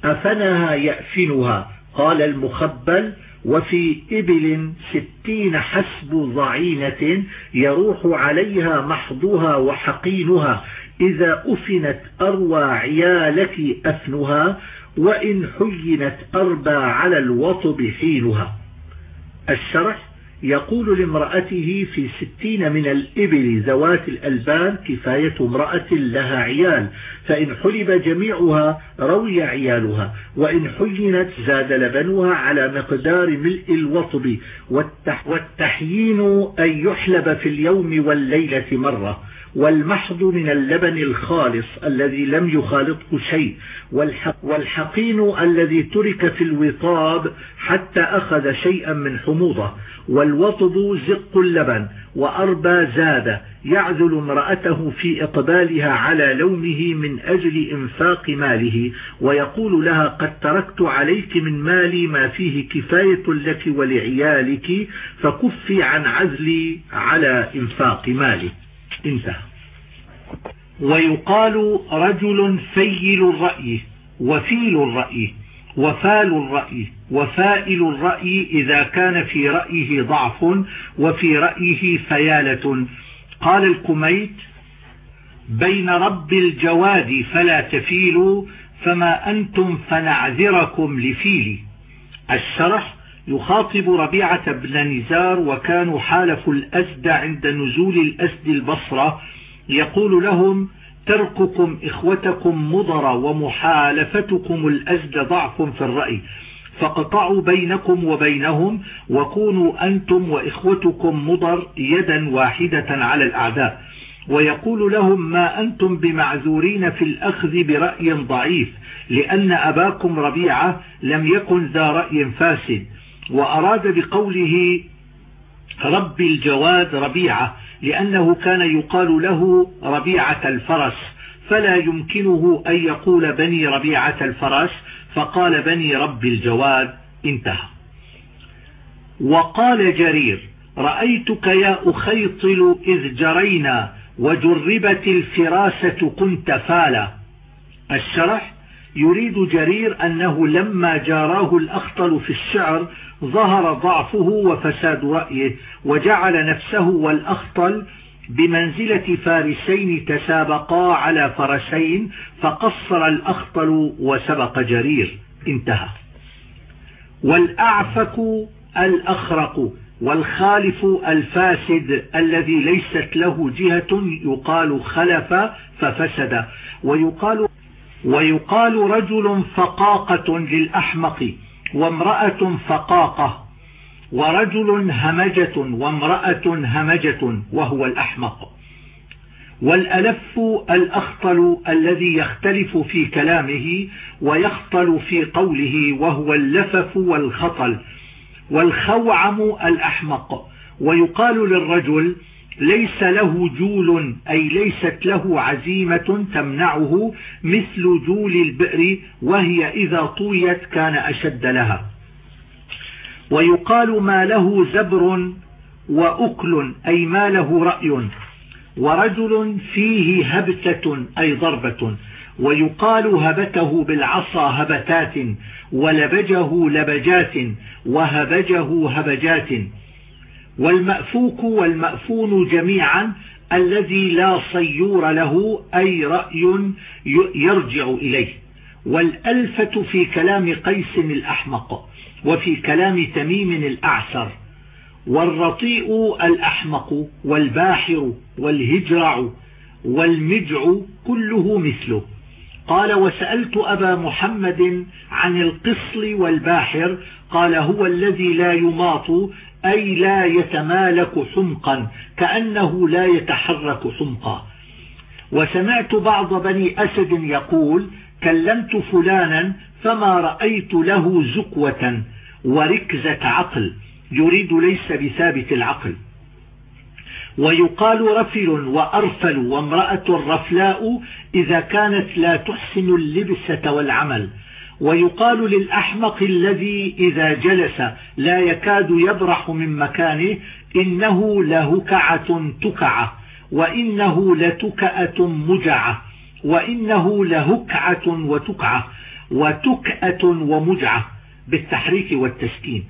أفنها يأفنها؟ قال المخبل وفي إبل ستين حسب ضعينة يروح عليها محضها وحقينها. إذا أفنت أروى عيالك أفنها وإن حينت أربى على الوطب حينها. الشرح يقول لامرأته في ستين من الإبل ذوات الألبان كفاية امرأة لها عيال فإن حلب جميعها روي عيالها وإن حينت زاد لبنها على مقدار ملء الوطب والتحيين أن يحلب في اليوم والليلة مرة. والمحض من اللبن الخالص الذي لم يخالطه شيء والحقين الذي ترك في الوطاب حتى أخذ شيئا من حموضة والوطب زق اللبن وأربى زاد يعذل امرأته في إقبالها على لومه من أجل إنفاق ماله ويقول لها قد تركت عليك من مالي ما فيه كفاية لك ولعيالك فكفي عن عزلي على إنفاق مالي انتهى. ويقال رجل فيل الرأي وفيل الرأي وفال الرأي وفائل الرأي إذا كان في رأيه ضعف وفي رأيه فيالة. قال الكميت بين رب الجواد فلا تفيلوا فما أنتم فنعذركم لفيل الشرح يخاطب ربيعة بن نزار وكانوا حالفوا الأسد عند نزول الأسد البصرة يقول لهم ترككم إخوتكم مضر ومحالفتكم الأزد ضعف في الرأي فاقطعوا بينكم وبينهم وكونوا أنتم وإخوتكم مضر يدا واحدة على الأعداء ويقول لهم ما أنتم بمعذورين في الأخذ برأي ضعيف لأن أباكم ربيعة لم يكن ذا رأي فاسد وأراد بقوله رب الجواد ربيعة لأنه كان يقال له ربيعة الفرس فلا يمكنه أن يقول بني ربيعة الفرس فقال بني رب الجواد انتهى. وقال جرير رأيتك يا أخيطل إذ جرينا وجربت الفراسة كنت فالا. الشرح؟ يريد جرير أنه لما جاراه الأخطل في الشعر ظهر ضعفه وفساد رأيه وجعل نفسه والأخطل بمنزلة فارسين تسابقا على فرسين فقصر الأخطل وسبق جرير. انتهى. والأعفك الأخرق والخالف الفاسد الذي ليست له جهة يقال خلف ففسد ويقال, ويقال رجل فقاقة للأحمق وامرأة فقاقة ورجل همجة وامرأة همجة وهو الأحمق. والألف الأخطل الذي يختلف في كلامه ويخطل في قوله وهو اللفف والخطل والخوعم الأحمق. ويقال للرجل ليس له جول أي ليست له عزيمة تمنعه مثل جول البئر وهي إذا طويت كان أشد لها. ويقال ما له زبر وأكل أي ما له رأي. ورجل فيه هبتة أي ضربة. ويقال هبته بالعصا هبتات ولبجه لبجات وهبجه هبجات. والمأفوك والمأفون جميعا الذي لا صيور له أي رأي يرجع إليه. والألفة في كلام قيس الأحمق وفي كلام تميم الأعسر. والرطيء الأحمق والباحر والهجرع والمجع كله مثله. قال وسألت أبا محمد عن القصل والباحر قال هو الذي لا يماط أي لا يتمالك حمقا كأنه لا يتحرك حمقا وسمعت بعض بني أسد يقول كلمت فلانا فما رأيت له زكوة وركزة عقل يريد ليس بثابت العقل. ويقال رفل وأرفل وامرأة رفلاء إذا كانت لا تحسن اللبسة والعمل. ويقال للأحمق الذي إذا جلس لا يكاد يبرح من مكانه إنه لهكعة تكعة وإنه لتكأة مجعة وإنه لهكعة وتكعة وتكأة ومجعة بالتحريك والتسكين.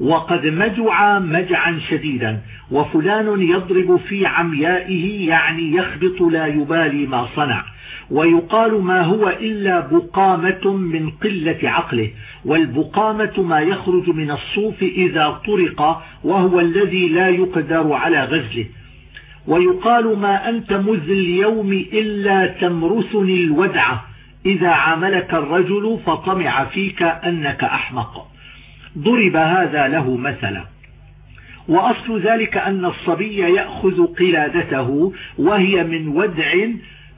وقد مجع مجعا شديدا وفلان يضرب في عميائه يعني يخبط لا يبالي ما صنع ويقال ما هو إلا بقامة من قلة عقله والبقامة ما يخرج من الصوف إذا طرق وهو الذي لا يقدر على غزله. ويقال ما أنت مذ اليوم إلا تمرثني الودعة إذا عاملك الرجل فطمع فيك أنك أحمق. ضرب هذا له مثلا. وأصل ذلك أن الصبي يأخذ قلادته وهي من ودع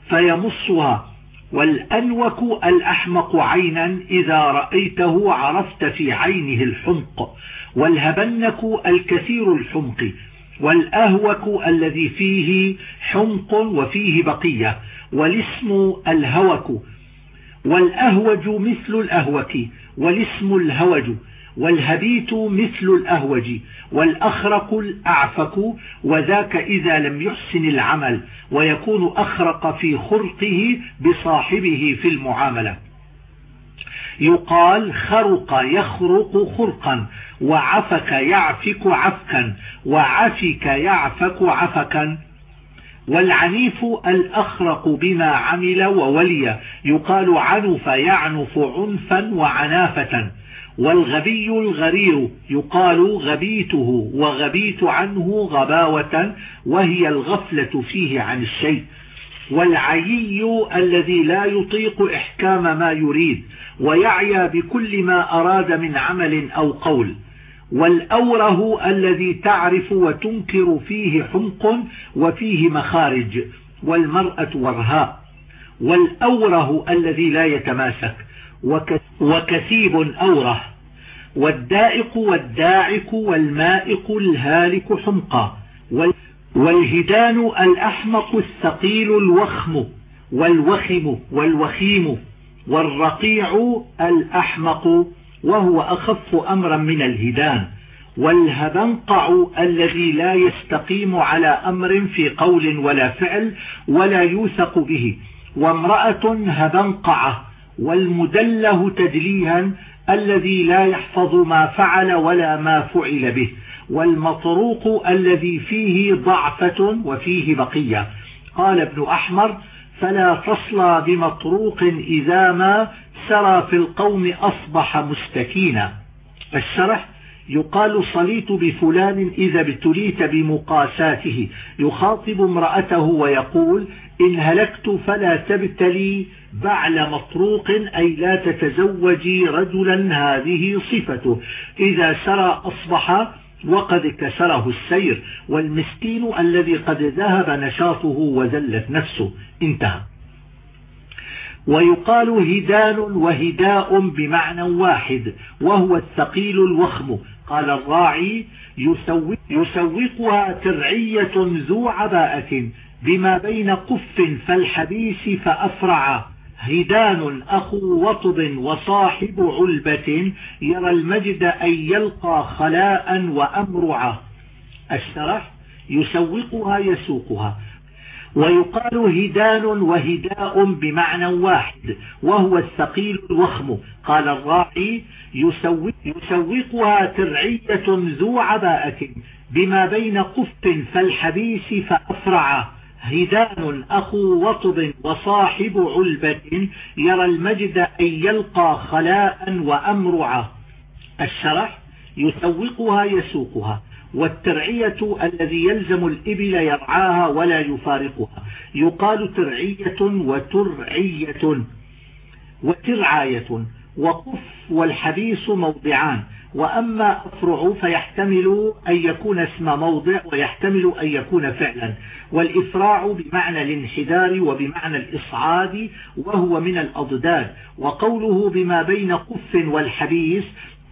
فيمصها والأنوك الأحمق عينا إذا رأيته عرفت في عينه الحمق والهبنك الكثير الحمق والأهوك الذي فيه حمق وفيه بقية والاسم الهوك والأهوج مثل الأهوك والاسم الهوج والهبيت مثل الأهوج والأخرق الأعفك وذاك إذا لم يحسن العمل ويكون أخرق في خرقه بصاحبه في المعاملة. يقال خرق يخرق خرقا وعفك يعفك عفكا وعفك يعفك عفكا. والعنيف الأخرق بما عمل وولي يقال عنف يعنف عنفا وعنافة. والغبي الغرير يقال غبيته وغبيت عنه غباوة وهي الغفلة فيه عن الشيء. والعيي الذي لا يطيق إحكام ما يريد ويعيا بكل ما أراد من عمل أو قول. والأوره الذي تعرف وتنكر فيه حمق وفيه مخارج. والمرأة ورهاء. والأوره الذي لا يتماسك. وكثيب أوره والدائق والداعك والمائق الهالك حمقا والهدان الأحمق الثقيل الوخم والوخم والوخيم والرقيع الأحمق وهو أخف أمرا من الهدان والهبنقع الذي لا يستقيم على أمر في قول ولا فعل ولا يوثق به وامرأة هبنقعة والمدله تدليها الذي لا يحفظ ما فعل ولا ما فعل به والمطروق الذي فيه ضعفة وفيه بقية. قال ابن أحمر فلا فصل بمطروق إذا ما سرى في القوم أصبح مستكينا. الشرح يقال صليت بفلان إذا ابتليت بمقاساته يخاطب امرأته ويقول إن هلكت فلا تبتلي بعل مطروق أي لا تتزوجي رجلا هذه صفته. إذا سرى أصبح وقد كسره السير والمسكين الذي قد ذهب نشاطه وزلت نفسه. انتهى. ويقال هدان وهداء بمعنى واحد وهو الثقيل الوخم. قال الراعي يسوقها ترعية ذو عباءة بما بين قف فالحبيس فأفرع. هدان أخو وطب وصاحب علبة يرى المجد أن يلقى خلاء وأمرعة الشرح يسوقها يسوقها. ويقال هدان وهداء بمعنى واحد وهو الثقيل الوخم. قال الراعي يسوق يسوقها ترعية ذو عباءة بما بين قف فالحبيس فأفرع هدان أخو وطب وصاحب علبة يرى المجد أن يلقى خلاء وأمرع الشرح يسوقها يسوقها والترعية الذي يلزم الإبل يرعاها ولا يفارقها. يقال ترعية وترعية وترعاية وقف والحبيس موضعان. وأما أفرع فيحتمل أن يكون اسم موضع ويحتمل أن يكون فعلا. والإفراع بمعنى الانحدار وبمعنى الإصعاد وهو من الأضداد. وقوله بما بين قف والحبيس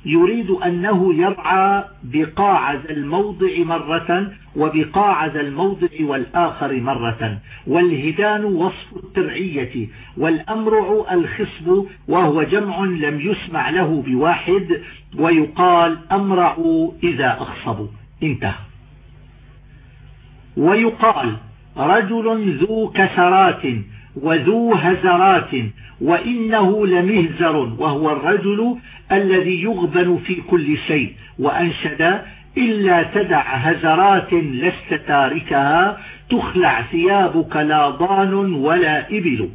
يريد أنه يرعى بقاع ذا الموضع مرة وبقاع ذا الموضع والآخر مرة. والهدان وصف الترعية والأمرع الخصب وهو جمع لم يسمع له بواحد ويقال أمرع إذا أخصب انتهى. ويقال رجل ذو كسرات وذو هزرات وإنه لمهزر وهو الرجل الذي يغبن في كل شيء وأنشد إلا تدع هزرات لست تاركها تخلع ثيابك لا ضان ولا إبل.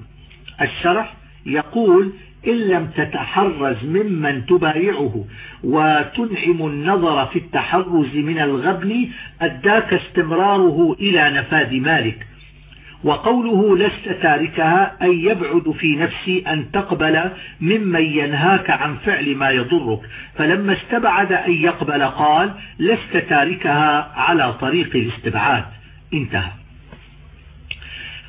الشرح يقول إن لم تتحرز ممن تبايعه وتنعم النظر في التحرز من الغبن أداك استمراره إلى نفاذ مالك. وقوله لست تاركها أي يبعد في نفسي أن تقبل ممن ينهاك عن فعل ما يضرك. فلما استبعد أن يقبل قال لست تاركها على طريق الاستبعاد. انتهى.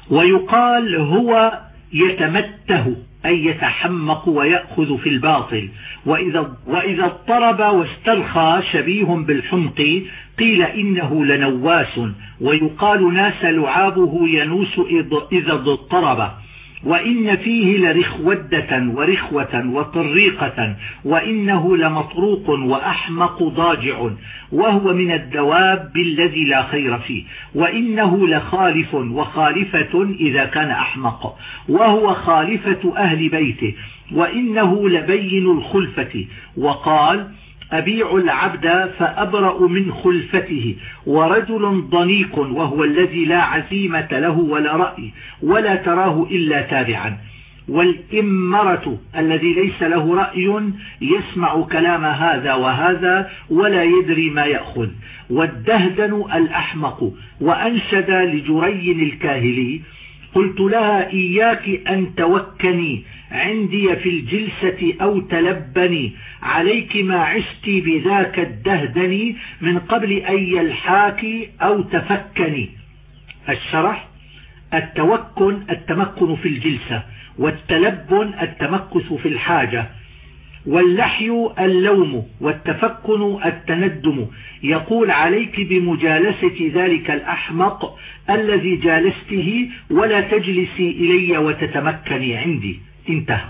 ويقال هو يتمته. أي يتحمق ويأخذ في الباطل. وإذا, وإذا اضطرب واسترخى شبيه بالحمق قيل إنه لنواس. ويقال ناس لعابه ينوس إذا اضطرب. وإن فيه لرخودة ورخوة وطريقة وإنه لمطروق وأحمق ضاجع وهو من الدواب الذي لا خير فيه وإنه لخالف وخالفة إذا كان أحمق وهو خالفة أهل بيته وإنه لبين الخلفة وقال أبيع العبد فأبرأ من خلفته ورجل ضنيق وهو الذي لا عزيمة له ولا رأي ولا تراه إلا تابعا. والإمرة الذي ليس له رأي يسمع كلام هذا وهذا ولا يدري ما يأخذ. والدهدن الأحمق وأنشد لجري الكاهلي قلت لها إياك أن توكني عندي في الجلسة أو تلبني عليك ما عشت بذاك الدهدني من قبل أن يلحاك أو تفكني. الشرح التوكن التمكن في الجلسة والتلبن التمكث في الحاجة. واللحي اللوم والتفكن التندم. يقول عليك بمجالسة ذلك الأحمق الذي جالسته ولا تجلسي إلي وتتمكني عندي. انتهى.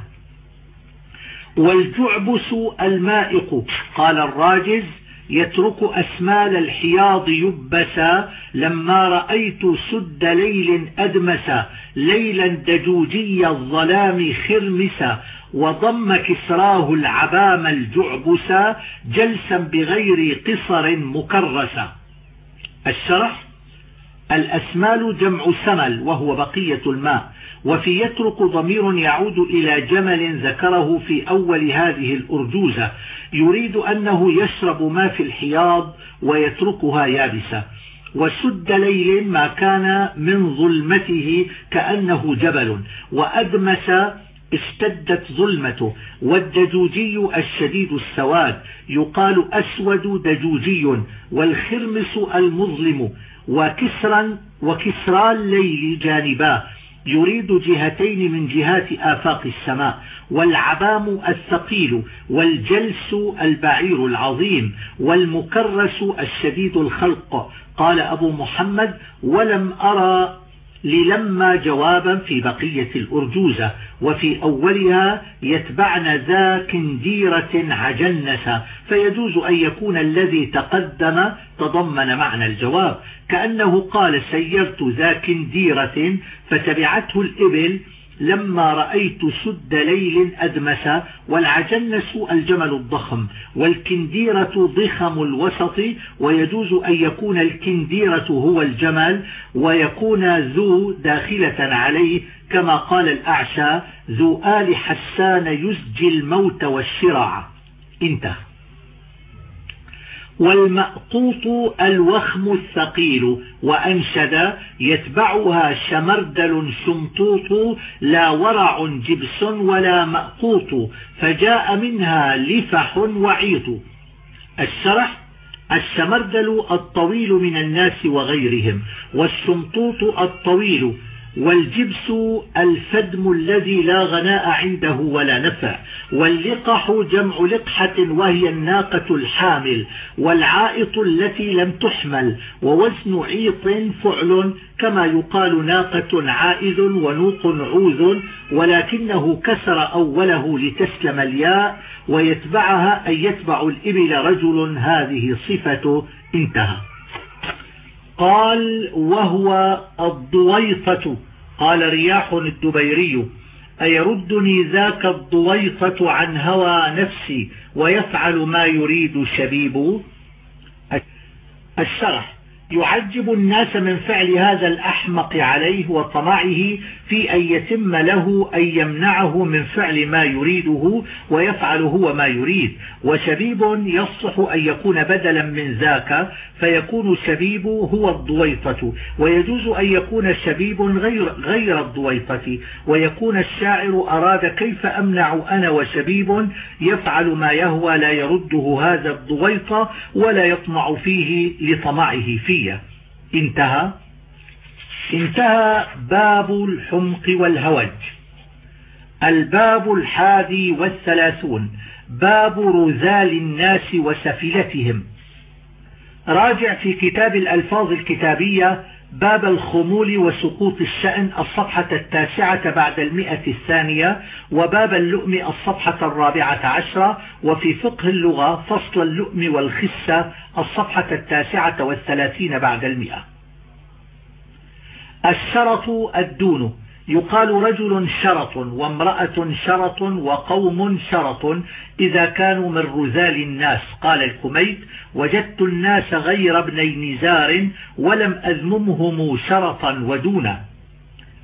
والجعبس المائق. قال الراجز يترك أسمال الحياض يبسا لما رأيت سد ليل أدمسا ليلا دجوجي الظلام خرمسا وضم كسراه العبام الجعبسا جلسا بغير قصر مكرسا. الشرح الأسمال جمع سمل وهو بقية الماء وفي يترك ضمير يعود إلى جمل ذكره في أول هذه الأرجوزة يريد أنه يشرب ما في الحياض ويتركها يابسة. وسد ليل ما كان من ظلمته كأنه جبل وأدمس اشتدت ظلمته. والدجوجي الشديد السواد يقال أسود دجوجي والخرمس المظلم. وكسرا وكسرى الليل جانباه يريد جهتين من جهات آفاق السماء والعبام الثقيل والجلس البعير العظيم والمكرس الشديد الخلق. قال أبو محمد ولم أرى للما جوابا في بقية الأرجوزة وفي أولها يتبعن ذا كنديرة عجنسة فيجوز أن يكون الذي تقدم تضمن معنى الجواب. كأنه قال سيرت ذا كنديرة فتبعته الإبل لما رأيت سد ليل أدمس والعجنس الجمل الضخم والكنديرة ضخم الوسط ويجوز أن يكون الكنديرة هو الجمل ويكون ذو داخلة عليه كما قال الأعشى ذو آل حسان يزجي الموت والشرع انتهى. والمأقوط الوخم الثقيل وأنشد يتبعها شمردل شمطوط لا ورع جبس ولا مأقوط فجاء منها لفح وعيط. الشرح الشمردل الطويل من الناس وغيرهم والشمطوط الطويل والجبس الفدم الذي لا غناء عنده ولا نفع واللقح جمع لقحة وهي الناقة الحامل والعائط التي لم تحمل ووزن عيط فعل كما يقال ناقة عائذ ونوق عوذ ولكنه كسر أوله لتسلم الياء ويتبعها أن يتبع الإبل رجل هذه صفة انتهى. قال وهو الضويطة قال رياح الدبيري أيردني ذاك الضويطة عن هوى نفسي ويفعل ما يريد شبيب الشرح. يعجب الناس من فعل هذا الأحمق عليه وطمعه في أن يتم له أن يمنعه من فعل ما يريده ويفعل هو ما يريد. وشبيب يصح أن يكون بدلا من ذاك فيكون شبيب هو الضويطة ويجوز أن يكون شبيب غير, غير الضويطة ويكون الشاعر أراد كيف أمنع أنا وشبيب يفعل ما يهوى لا يرده هذا الضويطة ولا يطمع فيه لطمعه فيه. انتهى. انتهى باب الحمق والهوج. الباب الحادي والثلاثون. باب رذال الناس وسفلتهم راجع في كتاب الألفاظ الكتابية باب الخمول وسقوط الشأن الصفحة التاسعة بعد المئة الثانية وباب اللؤم الصفحة الرابعة عشرة وفي فقه اللغة فصل اللؤم والخسة الصفحة التاسعة والثلاثين بعد المئة. الشرط الدون. يقال رجل شرط وامرأة شرط وقوم شرط إذا كانوا من رذال الناس. قال الكميت وجدت الناس غير ابني نزار ولم أذممهم شرطا ودونا.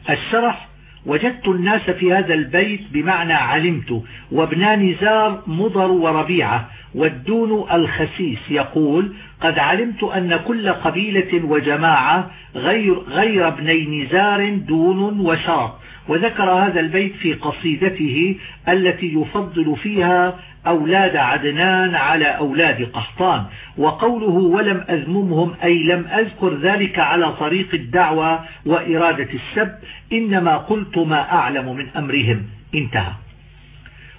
الشرح وجدت الناس في هذا البيت بمعنى علمت وابنا نزار مضر وربيعة والدون الخسيس. يقول قد علمت أن كل قبيلة وجماعة غير, غير ابني نزار دون وشرط وذكر هذا البيت في قصيدته التي يفضل فيها أولاد عدنان على أولاد قحطان وقوله ولم أذممهم أي لم أذكر ذلك على طريق الدعوة وإرادة السب إنما قلت ما أعلم من أمرهم. انتهى.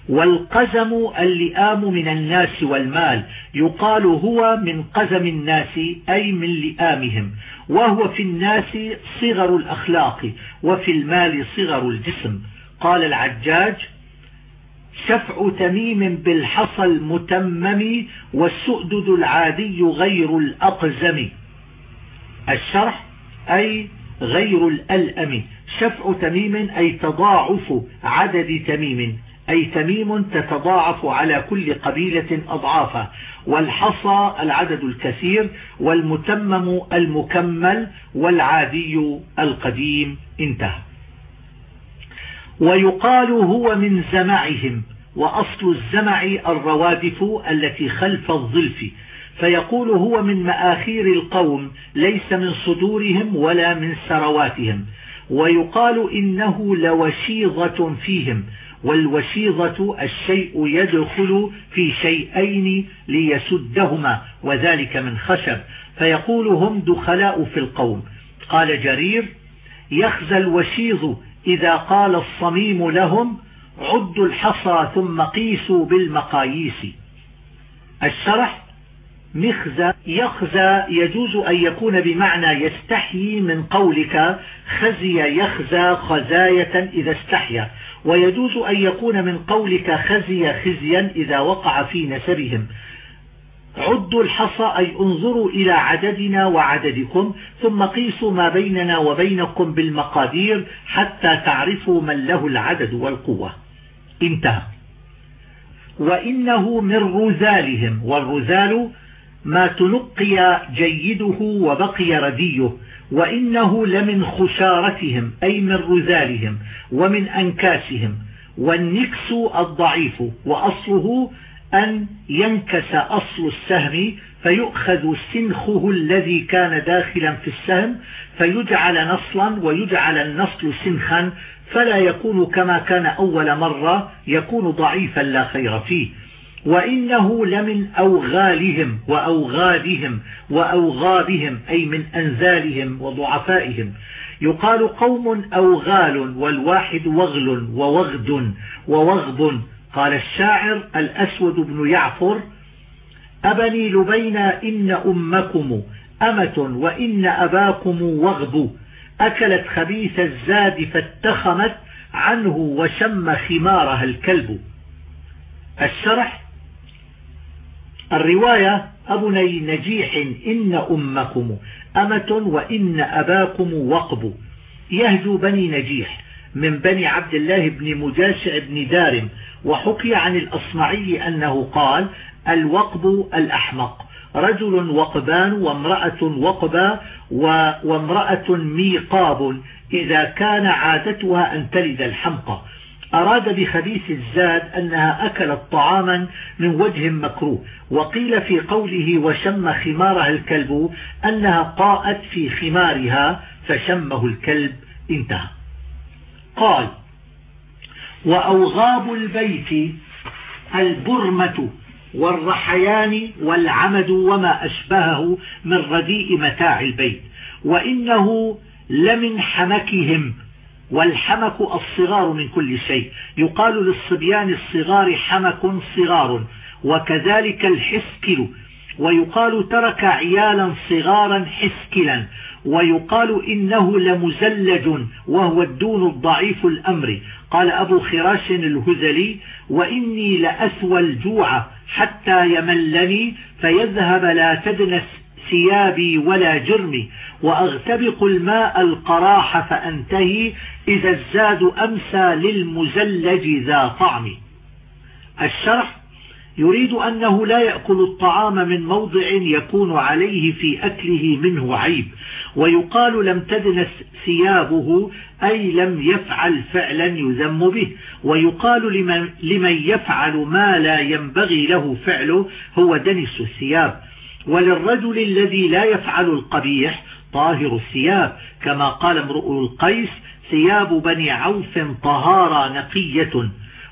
والقزم اللئام من الناس والمال يقال هو من قزم الناس أي من لئامهم وهو في الناس صغر الأخلاق وفي المال صغر الجسم. قال العجاج شفع تميم بالحصى المتمم والسؤدد العادي غير الأقزم. الشرح أي غير الألأم. شفع تميم أي تضاعف عدد تميم. أي تميم تتضاعف على كل قبيلة أضعافا والحصى العدد الكثير والمتمم المكمل والعادي القديم. انتهى. ويقال هو من زمعهم وأصل الزمع الروادف التي خلف الظلف فيقول هو من مآخير القوم ليس من صدورهم ولا من سرواتهم ويقال إنه لوشيظة فيهم والوشيظة الشيء يدخل في شيئين ليسدهما وذلك من خشب. فيقول هم دخلاء في القوم. قال جرير يخزى الوشيظ إذا قال الصميم لهم عدوا الحصى ثم قيسوا بالمقاييس. الشرح مخزى يخزى يجوز أن يكون بمعنى يستحيي من قولك خزي يخزى خزاية إذا استحيا. ويجوز أن يكون من قولك خزي خزيا إذا وقع في نسبهم. عدوا الحصى أي انظروا إلى عددنا وعددكم ثم قيسوا ما بيننا وبينكم بالمقادير حتى تعرفوا من له العدد والقوة. انتهى. وإنه من رذالهم والرذال ما تنقي جيده وبقي رديه. وإنه لمن خشارتهم أي من رذالهم ومن أنكاسهم. والنكس الضعيف وأصله أن ينكس أصل السهم فيؤخذ سنخه الذي كان داخلا في السهم فيجعل نصلا ويجعل النصل سنخا فلا يكون كما كان أول مرة يكون ضعيفا لا خير فيه. وإنه لمن أوغالهم وأوغادهم وأوغابهم أي من أنزالهم وضعفائهم. يقال قوم أوغال والواحد وغل ووغد ووغب قال الشاعر الأسود بن يعفر أبني لبينا إن أمكم أمة وإن أباكم وغب أكلت خبيث الزاد فاتخمت عنه وشم خمارها الكلب. الشرح الرواية أبني نجيح إن أمكم أمة وإن أباكم وقب. يهجو بني نجيح من بني عبد الله بن مجاشع بن دارم وحكي عن الأصمعي أنه قال الوقب الأحمق رجل وقبان وامرأة وقبا وامرأة ميقاب إذا كان عادتها أن تلد الحمقى أراد بخبيث الزاد أنها أكلت طعاما من وجه مكروه وقيل في قوله وشم خمارها الكلب أنها طاءت في خمارها فشمه الكلب انتهى. قال وأوغاب البيت البرمة والرحيان والعمد وما أشبهه من رديء متاع البيت وإنه لمن حمكهم والحمك الصغار من كل شيء. يقال للصبيان الصغار حمك صغار وكذلك الحسكل. ويقال ترك عيالا صغارا حسكلا. ويقال إنه لمزلج وهو الدون الضعيف الأمر. قال أبو خراش الهزلي وإني لأثوى الجوع حتى يملني فيذهب لا تدنس ثيابي ولا جرمي وأغتبق الماء القراح فأنتهي إذا الزاد أمسى للمزلج ذا طعم. الشرح يريد أنه لا يأكل الطعام من موضع يكون عليه في أكله منه عيب ويقال لم تدنس ثيابه أي لم يفعل فعلا يذم به ويقال لمن, لمن يفعل ما لا ينبغي له فعله هو دنس الثياب. وللرجل الذي لا يفعل القبيح طاهر الثياب كما قال امرؤ القيس ثياب بني عوف طهارة نقية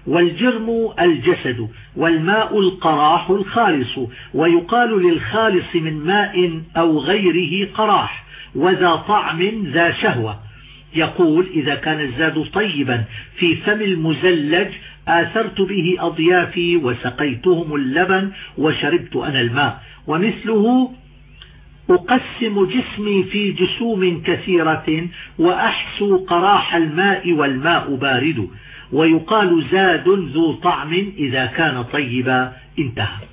والجرم الجسد والماء القراح الخالص ويقال للخالص من ماء أو غيره قراح وذا طعم ذا شهوة. يقول إذا كان الزاد طيبا في فم المزلج آثرت به أضيافي وسقيتهم اللبن وشربت أنا الماء. ومثله أقسم جسمي في جسوم كثيرة وأحسو قراح الماء والماء بارد. ويقال زاد ذو طعم إذا كان طيبا. انتهى.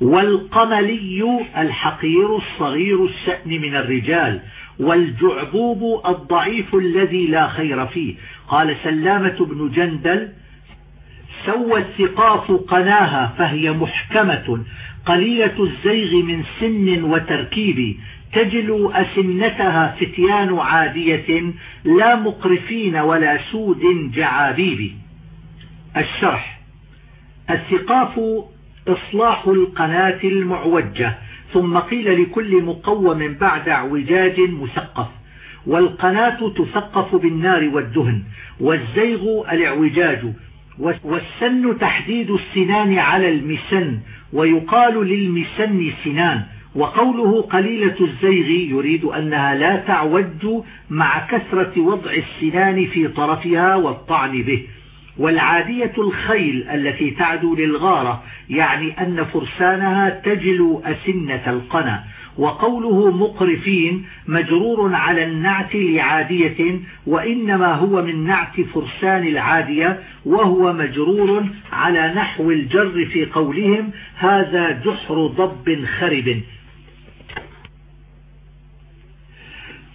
والقملي الحقير الصغير الشأن من الرجال. والجعبوب الضعيف الذي لا خير فيه. قال سلامة بن جندل سوى الثقاف قناها فهي محكمة قليلة الزيغ من سن وتركيب تجلو أسنتها فتيان عادية لا مقرفين ولا سود جعابيب. الشرح. الثقاف إصلاح القناة المعوجة. ثم قيل لكل مقوم بعد اعوجاج مثقف والقناة تثقف بالنار والدهن والزيغ الاعوجاج والسن تحديد السنان على المسن ويقال للمسن سنان وقوله قليلة الزيغ يريد أنها لا تعوج مع كثرة وضع السنان في طرفها والطعن به. والعادية الخيل التي تعدو للغارة يعني أن فرسانها تجلو أسنة القنا وقوله مقرفين مجرور على النعت لعادية وإنما هو من نعت فرسان العادية وهو مجرور على نحو الجر في قولهم هذا جحر ضب خرب.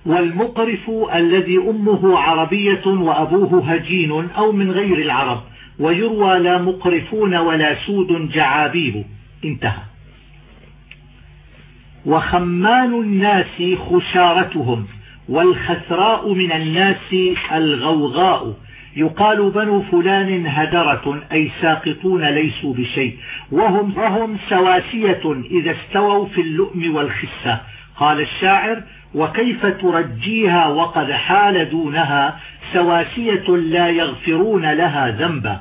والمقرف الذي أمه عربية وأبوه هجين أو من غير العرب ويروى لا مقرفون ولا سود جعابيب انتهى. وخمان الناس خشارتهم والخسراء من الناس الغوغاء. يقال بنو فلان هدرة أي ساقطون ليسوا بشيء. وهم, وهم سواسية إذا استووا في اللؤم والخسة. قال الشاعر وكيف ترجيها وقد حال دونها سواسية لا يغفرون لها ذنبا.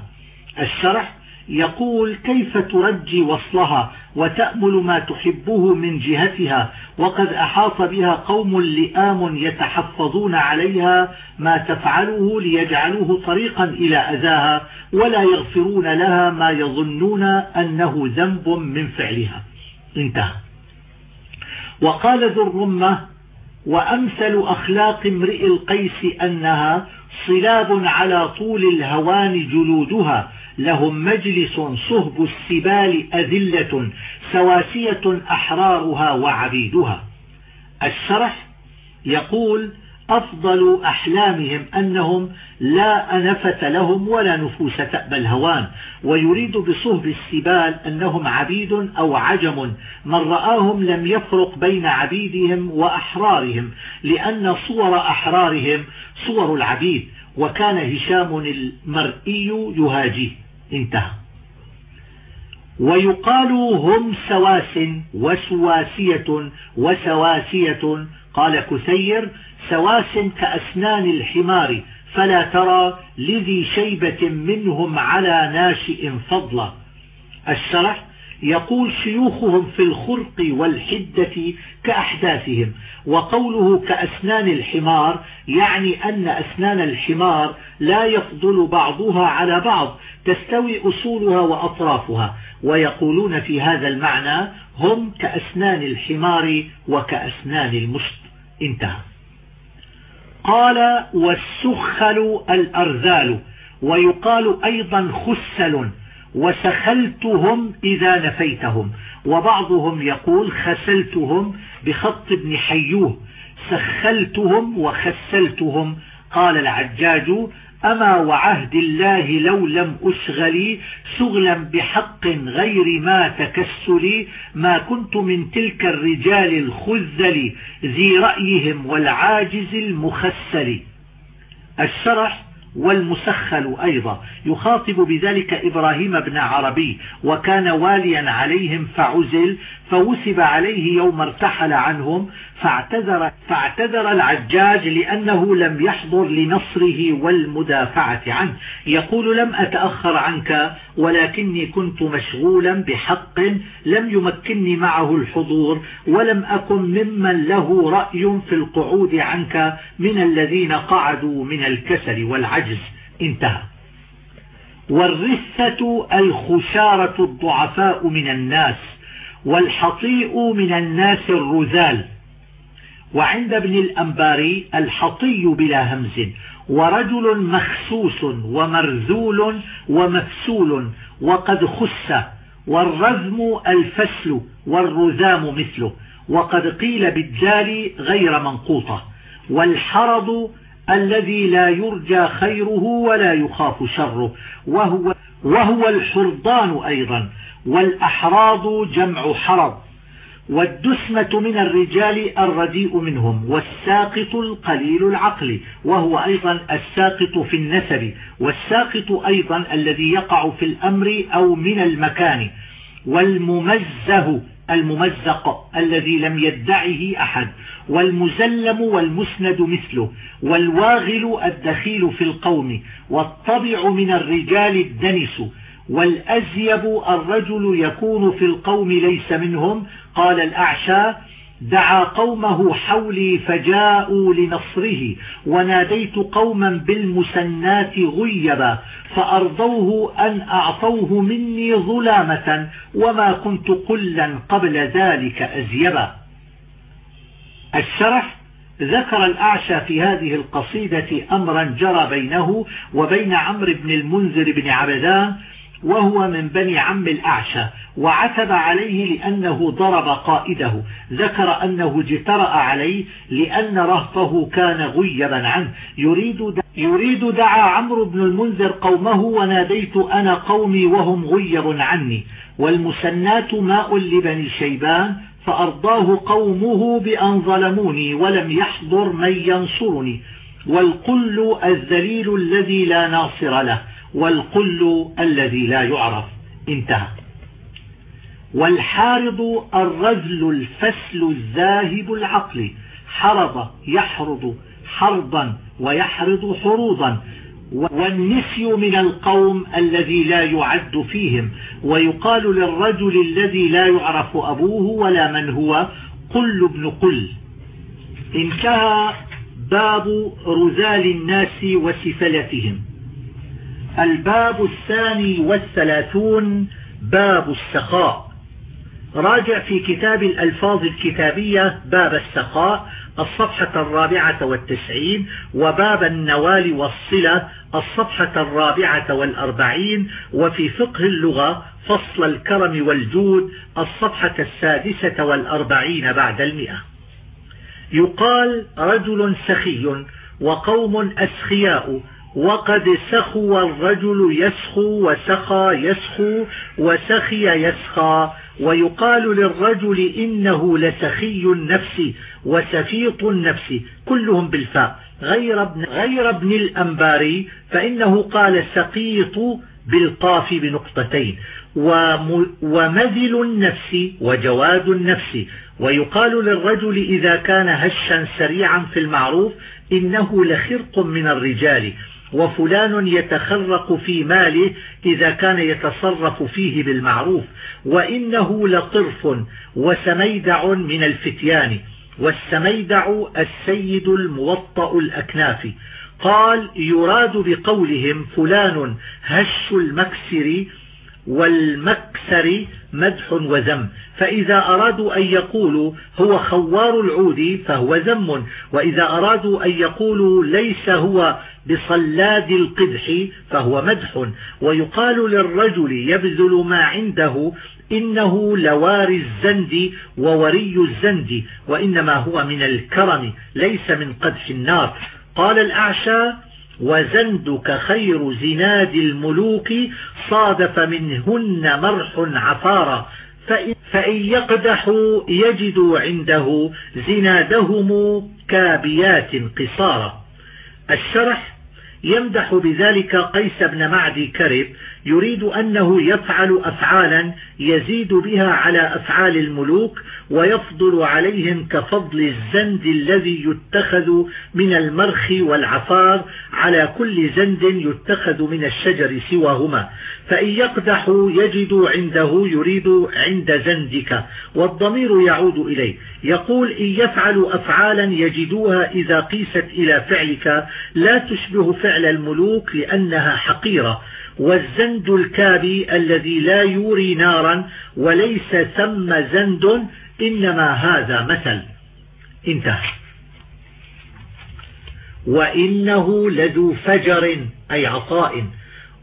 الشرح يقول كيف ترجي وصلها وتأمل ما تحبه من جهتها وقد أحاط بها قوم لئام يتحفظون عليها ما تفعله ليجعلوه طريقا إلى أذاها ولا يغفرون لها ما يظنون أنه ذنب من فعلها. انتهى. وقال ذو الرمة وأمثل أخلاق امرئ القيس أنها صلاب على طول الهوان جلودها لهم مجلس صهب السبال أذلة سواسية أحرارها وعبيدها. الشرح يقول أفضل أحلامهم أنهم لا أنفة لهم ولا نفوس تأبى الهوان ويريد بصهب السبال أنهم عبيد أو عجم من رآهم لم يفرق بين عبيدهم وأحرارهم لأن صور أحرارهم صور العبيد وكان هشام المرئي يهاجيه. انتهى. ويقال هم سواس وسواسية وسواسية قال كثير سواس كأسنان الحمار فلا ترى لذي شيبة منهم على ناشئ فضلا الشرح يقول شيوخهم في الخرق والحدة كأحداثهم وقوله كأسنان الحمار يعني أن أسنان الحمار لا يفضل بعضها على بعض تستوي أصولها وأطرافها ويقولون في هذا المعنى هم كأسنان الحمار وكأسنان المشط. انتهى. قال والسخل الأرذال ويقال أيضا خسل وسخلتهم إذا نفيتهم وبعضهم يقول خسلتهم بخط ابن حيوه سخلتهم وخسلتهم قال العجاج أما وعهد الله لو لم أشغلي شغلا بحق غير ما تكسلي ما كنت من تلك الرجال الخذل ذي رأيهم والعاجز المخسل. الشرح والمسخل أيضا. يخاطب بذلك إبراهيم بن عربي وكان واليا عليهم فعزل فوسب عليه يوم ارتحل عنهم فاعتذر, فاعتذر العجاج لأنه لم يحضر لنصره والمدافعة عنه. يقول لم أتأخر عنك ولكني كنت مشغولا بحق لم يمكنني معه الحضور ولم أكن ممن له رأي في القعود عنك من الذين قعدوا من الكسل والعجز. انتهى. والرثة الخشارة الضعفاء من الناس والحطيء من الناس الرذال. وعند ابن الأنباري الحطي بلا همز ورجل مخسوس ومرذول ومفسول وقد خس والرذم الفسل والرذام مثله وقد قيل بالدال غير منقوطة والحرض الذي لا يرجى خيره ولا يخاف شره وهو, وهو الحرضان أيضا والأحراض جمع حرض والدسمة من الرجال الرديء منهم والساقط القليل العقل وهو أيضا الساقط في النسب والساقط أيضا الذي يقع في الأمر أو من المكان والممزه الممزق الذي لم يدعه أحد والمزلم والمسند مثله والواغل الدخيل في القوم والطبع من الرجال الدنس والأزيب الرجل يكون في القوم ليس منهم قال الأعشى دعا قومه حولي فجاءوا لنصره وناديت قوما بالمسنات غيبا فأرضوه أن أعطوه مني ظلامة وما كنت قلا قبل ذلك أزيبا. الشرح ذكر الأعشى في هذه القصيدة أمرا جرى بينه وبين عمرو بن المنذر بن عبدان وهو من بني عم الأعشى وعتب عليه لأنه ضرب قائده. ذكر أنه اجترأ عليه لأن رهطه كان غيبا عنه. يريد يريد دعا عمرو بن المنذر قومه وناديت أنا قومي وهم غيب عني. والمسنات ماء لبني شيبان فأرضاه قومه بأن ظلموني ولم يحضر من ينصرني. والقل الذليل الذي لا ناصر له. والقل الذي لا يعرف انتهى. والحارض الرذل الفسل الذاهب العقل حرض يحرض حرضا ويحرض حروضا. والنسي من القوم الذي لا يعد فيهم. ويقال للرجل الذي لا يعرف أبوه ولا من هو قل ابن قل. انتهى باب رذال الناس وسفلتهم. الباب الثاني والثلاثون باب السخاء. راجع في كتاب الألفاظ الكتابية باب السخاء الصفحة الرابعة والتسعين وباب النوال والصلة الصفحة الرابعة والأربعين وفي فقه اللغة فصل الكرم والجود الصفحة السادسة والأربعين بعد المئة. يقال رجل سخي وقوم أسخياء وقد سخو الرجل يسخو وسخى يسخو وسخي يسخى ويقال للرجل إنه لسخي النفس وسفيط النفس كلهم بالفاء. غير ابن, غير ابن الأنباري فإنه قال سقيط بالقاف بنقطتين. ومذل النفس وجواد النفس. ويقال للرجل إذا كان هشا سريعا في المعروف إنه لخرق من الرجال. وفلان يتخرق في ماله إذا كان يتصرف فيه بالمعروف وإنه لطرف وسميدع من الفتيان والسميدع السيد الموطأ الأكناف. قال يراد بقولهم فلان هش المكسر والمكسر مدح وذم. فإذا أرادوا أن يقولوا هو خوار العود فهو ذم. وإذا أرادوا أن يقولوا ليس هو بصلاد القدح فهو مدح. ويقال للرجل يبذل ما عنده إنه لواري الزند ووري الزند وإنما هو من الكرم ليس من قدح النار. قال الأعشى وزندك خير زناد الملوك صادف منهن مرح عفارا فإن يقدحوا يجدوا عنده زنادهم كابيات قصارا الشرح يمدح بذلك قيس بن معدي كرب يريد أنه يفعل أفعالا يزيد بها على أفعال الملوك ويفضل عليهم كفضل الزند الذي يتخذ من المرخ والعفار على كل زند يتخذ من الشجر سواهما. فإن يقدح يجد عنده يريد عند زندك والضمير يعود إليه. يقول إن يفعل أفعالا يجدوها إذا قيست إلى فعلك لا تشبه فعل الملوك لأنها حقيرة. والزند الكابي الذي لا يوري نارا وليس ثم زند إنما هذا مثل. انتهى. وإنه لذو فجر أي عطاء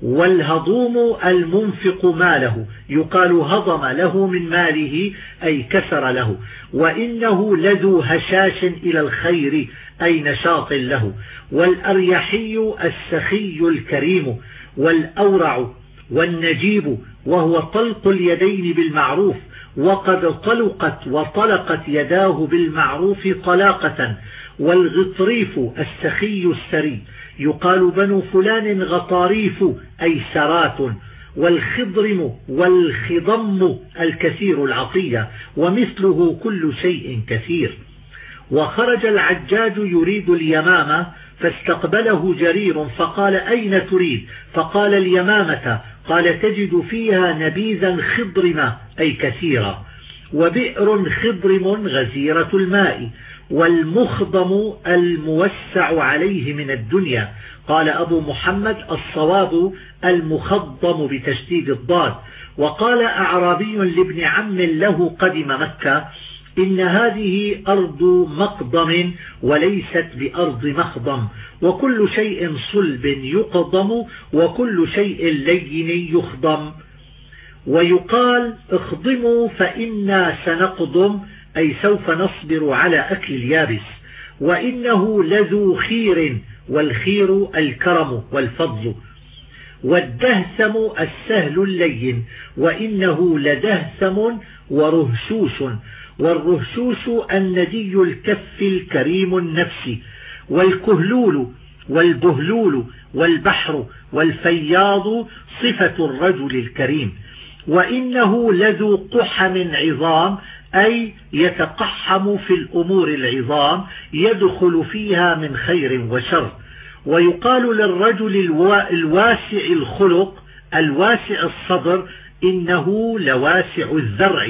والهضوم المنفق ماله يقال هضم له من ماله أي كسر له. وإنه لذو هشاش إلى الخير أي نشاط له. والأريحي السخي الكريم والأورع والنجيب وهو طلق اليدين بالمعروف وقد طلقت وطلقت يداه بالمعروف طلاقة والغطريف السخي السري يقال بنو فلان غطاريف أي سرات والخضرم والخضم الكثير العطية ومثله كل شيء كثير. وخرج العجاج يريد اليمامة فاستقبله جرير فقال أين تريد؟ فقال اليمامة. قال تجد فيها نبيذا خضرما أي كثيرا وبئر خضرم غزيرة الماء والمخضم الموسع عليه من الدنيا. قال أبو محمد الصواب المخضم بتشديد الضاد. وقال أعرابي لابن عم له قدم مكة إن هذه أرض مقضم وليست بأرض مخضم وكل شيء صلب يقضم وكل شيء لين يخضم ويقال اخضموا فإنا سنقضم أي سوف نصبر على أكل اليابس. وإنه لذو خير والخير الكرم والفضل. والدهسم السهل اللين وإنه لدهسم ورهشوش والرهشوش الندي الكف الكريم النفس والكهلول والبهلول والبحر والفياض صفة الرجل الكريم. وإنه لذو قحم عظام أي يتقحم في الأمور العظام يدخل فيها من خير وشر. ويقال للرجل الواسع الخلق الواسع الصدر إنه لواسع الذرع.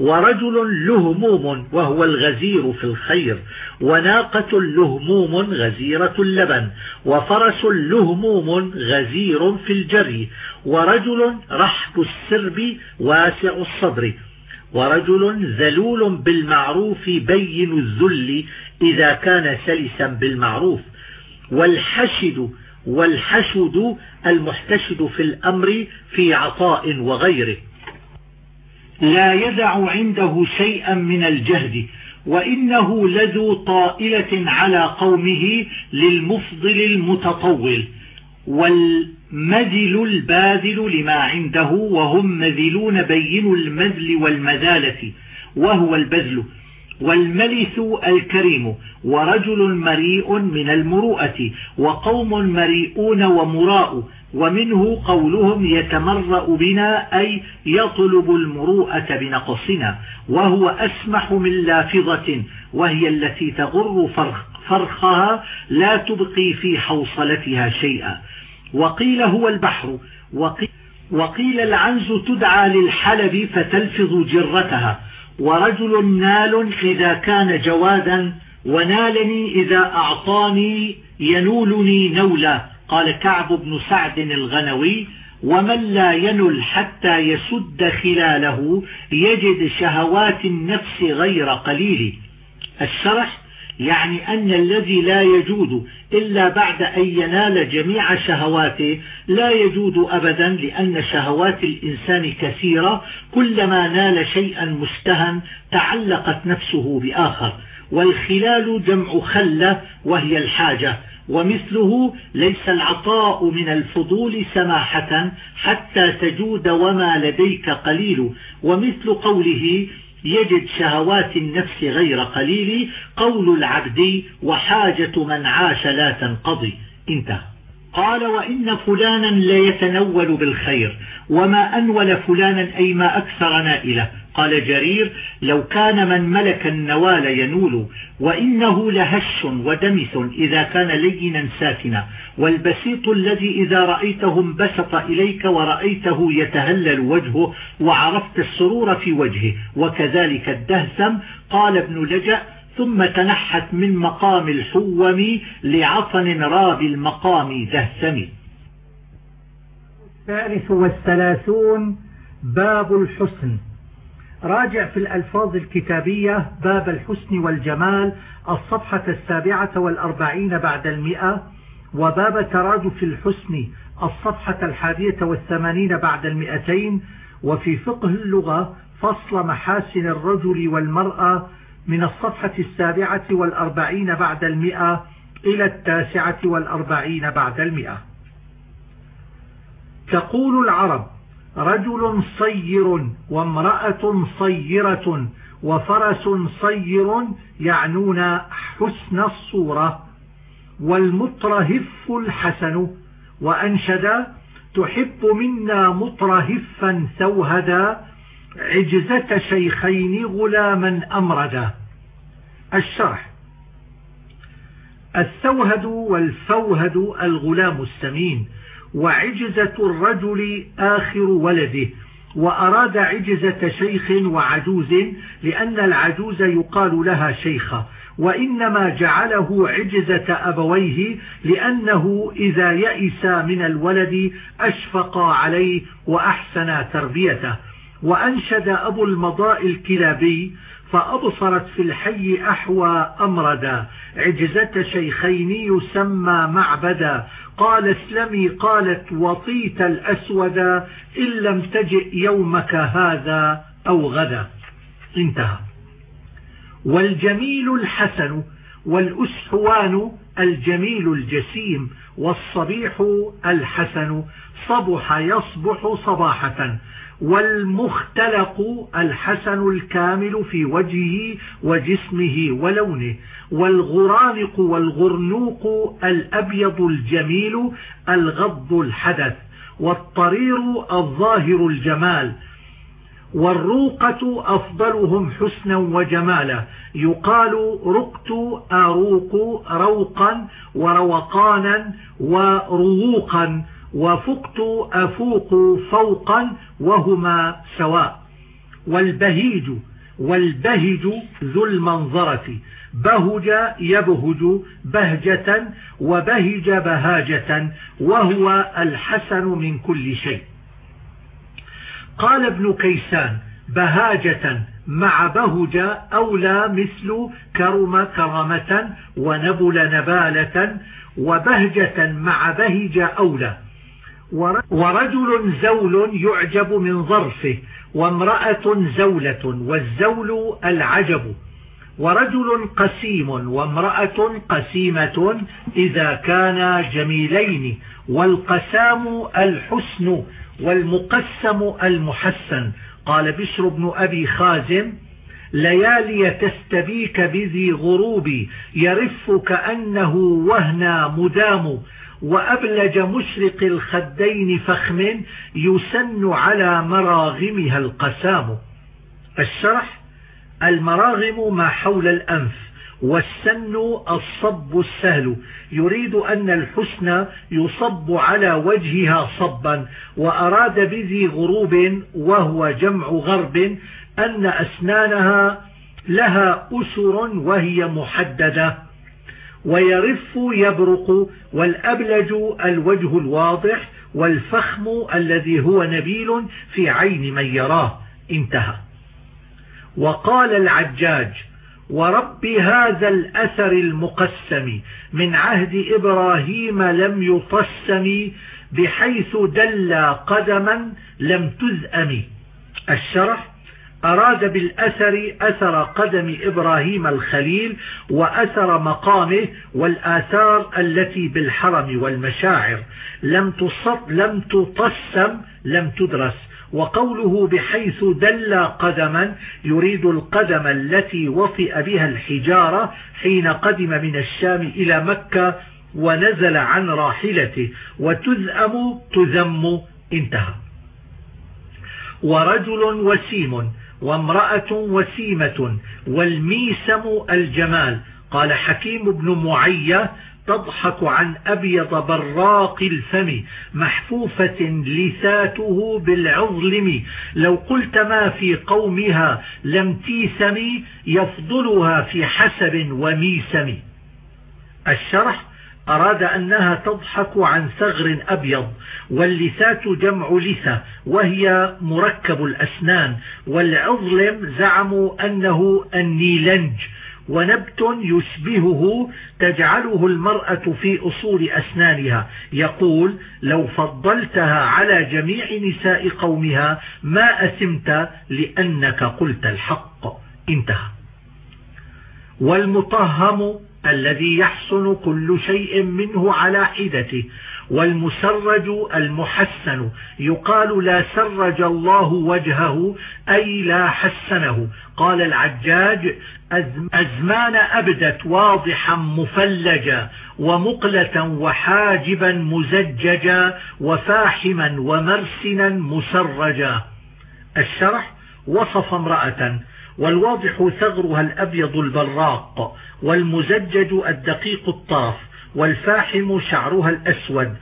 ورجل لهموم وهو الغزير في الخير وناقة لهموم غزيرة اللبن وفرس لهموم غزير في الجري ورجل رحب السرب واسع الصدر ورجل ذلول بالمعروف بين الذل إذا كان سلسا بالمعروف والحشد والحشد المحتشد في الأمر في عطاء وغيره. لا يدع عنده شيئا من الجهد وإنه لذو طائلة على قومه للمفضل المتطول والمذل الباذل لما عنده وهم مذلون بين المذل والمذالة وهو البذل. والملث الكريم ورجل مريء من المروءة وقوم مريئون ومراء ومنه قولهم يتمرأ بنا أي يطلب المروءة بنقصنا وهو أسمح من لافظة وهي التي تغر فرخها لا تبقي في حوصلتها شيئا. وقيل هو البحر وقيل, وقيل العنز تدعى للحلب فتلفظ جرتها. ورجل نال إذا كان جوادا ونالني إذا أعطاني ينولني نولا. قال كعب بن سعد الغنوي ومن لا ينل حتى يسد خلاله يجد شهوات النفس غير قليل. الشرح يعني أن الذي لا يجود إلا بعد أن ينال جميع شهواته لا يجود أبدا لأن شهوات الإنسان كثيرة كلما نال شيئا مستهن تعلقت نفسه بآخر والخلال جمع خلة وهي الحاجة ومثله ليس العطاء من الفضول سماحة حتى تجود وما لديك قليل ومثل قوله يجد شهوات النفس غير قليل قول العبد وحاجة من عاش لا تنقضي. انتهى. قال وإن فلانا ليتنول بالخير وما أنول فلانا أي ما أكثر نائله قال جرير لو كان من ملك النوال ينول وإنه لهش ودمث إذا كان لينا ساكنا. والبسيط الذي إذا رأيته انبسط إليك ورأيته يتهلل وجهه وعرفت السرور في وجهه وكذلك الدهسم قال ابن لجأ ثم تنحت من مقام الحوم لعصن راب المقام دهسم الثالث والثلاثون باب الحسن. راجع في الألفاظ الكتابية باب الحسن والجمال الصفحة السابعة والأربعين بعد المئة وباب ترادف الحسن الصفحة الحادية والثمانين بعد المئتين وفي فقه اللغة فصل محاسن الرجل والمرأة من الصفحة السابعة والأربعين بعد المئة إلى التاسعة والأربعين بعد المئة. تقول العرب رجل صير وامرأة صيرة وفرس صير يعنون حسن الصورة والمطرهف الحسن وأنشد تحب منا مطرهفا سوهدا عجزة شيخين غلاما أمردا. الشرح. السوهد والفوهد الغلام السمين وعجزة الرجل آخر ولده وأراد عجزة شيخ وعجوز لأن العجوز يقال لها شيخة وإنما جعله عجزة أبويه لأنه إذا يئس من الولد أشفق عليه وأحسن تربيته. وأنشد أبو المضاء الكلابي فأبصرت في الحي أحوى أمردا. عجزة شيخين يسمى معبدا. قال اسلمي قالت وطيت الأسودا إن لم تجئ يومك هذا أو غدا. انتهى. والجميل الحسن والأسحوان الجميل الجسيم والصبيح الحسن صبح يصبح صباحة. والمختلق الحسن الكامل في وجهه وجسمه ولونه والغرانق والغرنوق الأبيض الجميل الغض الحدث والطرير الظاهر الجمال والروقة أفضلهم حسنا وجمالا يقال رقت أروق روقا وروقانا وروقا وفقت أفوق فوقا وهما سواء. والبهيج والبهج ذو المنظرة بهج يبهج بهجة وبهج بهاجة وهو الحسن من كل شيء. قال ابن كيسان بهاجة مع بهج أولى مثل كرم كرمة ونبل نبالة وبهجة مع بهج أولى. ورجل زول يعجب من ظرفه وامرأة زولة والزول العجب. ورجل قسيم وامرأة قسيمة إذا كانا جميلين. والقسام الحسن والمقسم المحسن. قال بشر بن أبي خازم ليالي تستبيك بذي غروب يرف كأنه وهنا مدام. وأبلج مشرق الخدين فخم يسن على مراغمها القسام. الشرح المراغم ما حول الأنف والسن الصب السهل. يريد أن الحسن يصب على وجهها صبا وأراد بذي غروب وهو جمع غرب أن أسنانها لها أسر وهي محددة. ويرف يبرق والأبلج الوجه الواضح والفخم الذي هو نبيل في عين من يراه. انتهى. وقال العجاج ورب هذا الأثر المقسم من عهد إبراهيم لم يطسم بحيث دل قدما لم تزأم الشرح أراد بالأثر أثر قدم إبراهيم الخليل وأثر مقامه والآثار التي بالحرم والمشاعر. لم تصد لم تطسم لم تدرس. وقوله بحيث دل قدما يريد القدم التي وطئ بها الحجارة حين قدم من الشام إلى مكة ونزل عن راحلته. وتذأم تذم انتهى. ورجل وسيم وامرأة وسيمة والميسم الجمال. قال حكيم بن معية تضحك عن أبيض براق الفم محفوفة لثاته بالعظلم. لو قلت ما في قومها لم تيسم يفضلها في حسب وميسم. الشرح أراد أنها تضحك عن ثغر أبيض واللثات جمع لثة وهي مركب الأسنان والعظلم زعموا أنه النيلنج ونبت يشبهه تجعله المرأة في أصول أسنانها. يقول لو فضلتها على جميع نساء قومها ما أسمت لأنك قلت الحق. انتهى. والمطهم الذي يحسن كل شيء منه على حدته والمسرج المحسن. يقال لا سرج الله وجهه أي لا حسنه. قال العجاج أزمان أبدت واضحا مفلجا ومقلة وحاجبا مزججا وفاحما ومرسنا مسرجا. الشرح وصف امرأة والواضح ثغرها الأبيض البراق والمزجج الدقيق الطرف والفاحم شعرها الأسود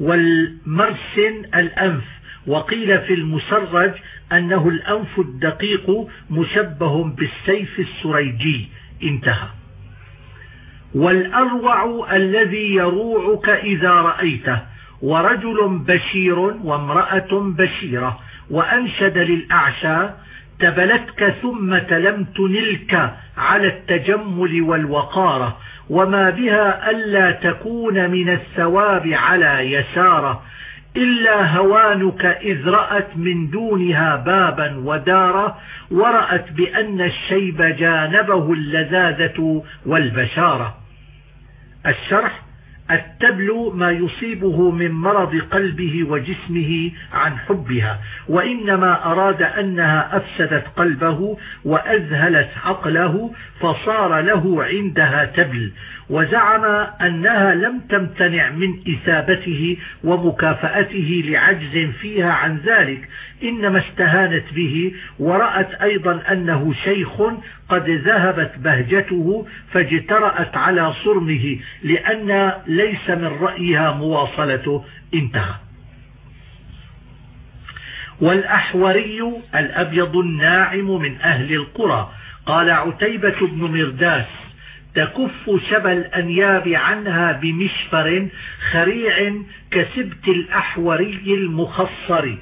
والمرسن الأنف. وقيل في المسرج أنه الأنف الدقيق مشبه بالسيف السريجي. انتهى. والأروع الذي يروعك إذا رأيته ورجل بشير وامرأة بشيرة وأنشد للأعشى تبلتك ثم لم تنلك على التجمل والوقارة وما بها ألا تكون من الثواب على يسارة إلا هوانك إذ رأت من دونها بابا ودارا ورأت بأن الشيب جانبه اللذاذة والبشارة. الشرح التبل ما يصيبه من مرض قلبه وجسمه عن حبها وإنما أراد أنها أفسدت قلبه وأذهلت عقله فصار له عندها تبل وزعم أنها لم تمتنع من إثابته ومكافأته لعجز فيها عن ذلك إنما استهانت به ورأت أيضا أنه شيخ قد ذهبت بهجته فاجترأت على صرمه لأن ليس من رأيها مواصلته انتهى. والأحوري الأبيض الناعم من أهل القرى. قال عتيبة بن مرداس تكف شبى الأنياب عنها بمشفر خريع كسبت الأحوري المخصر.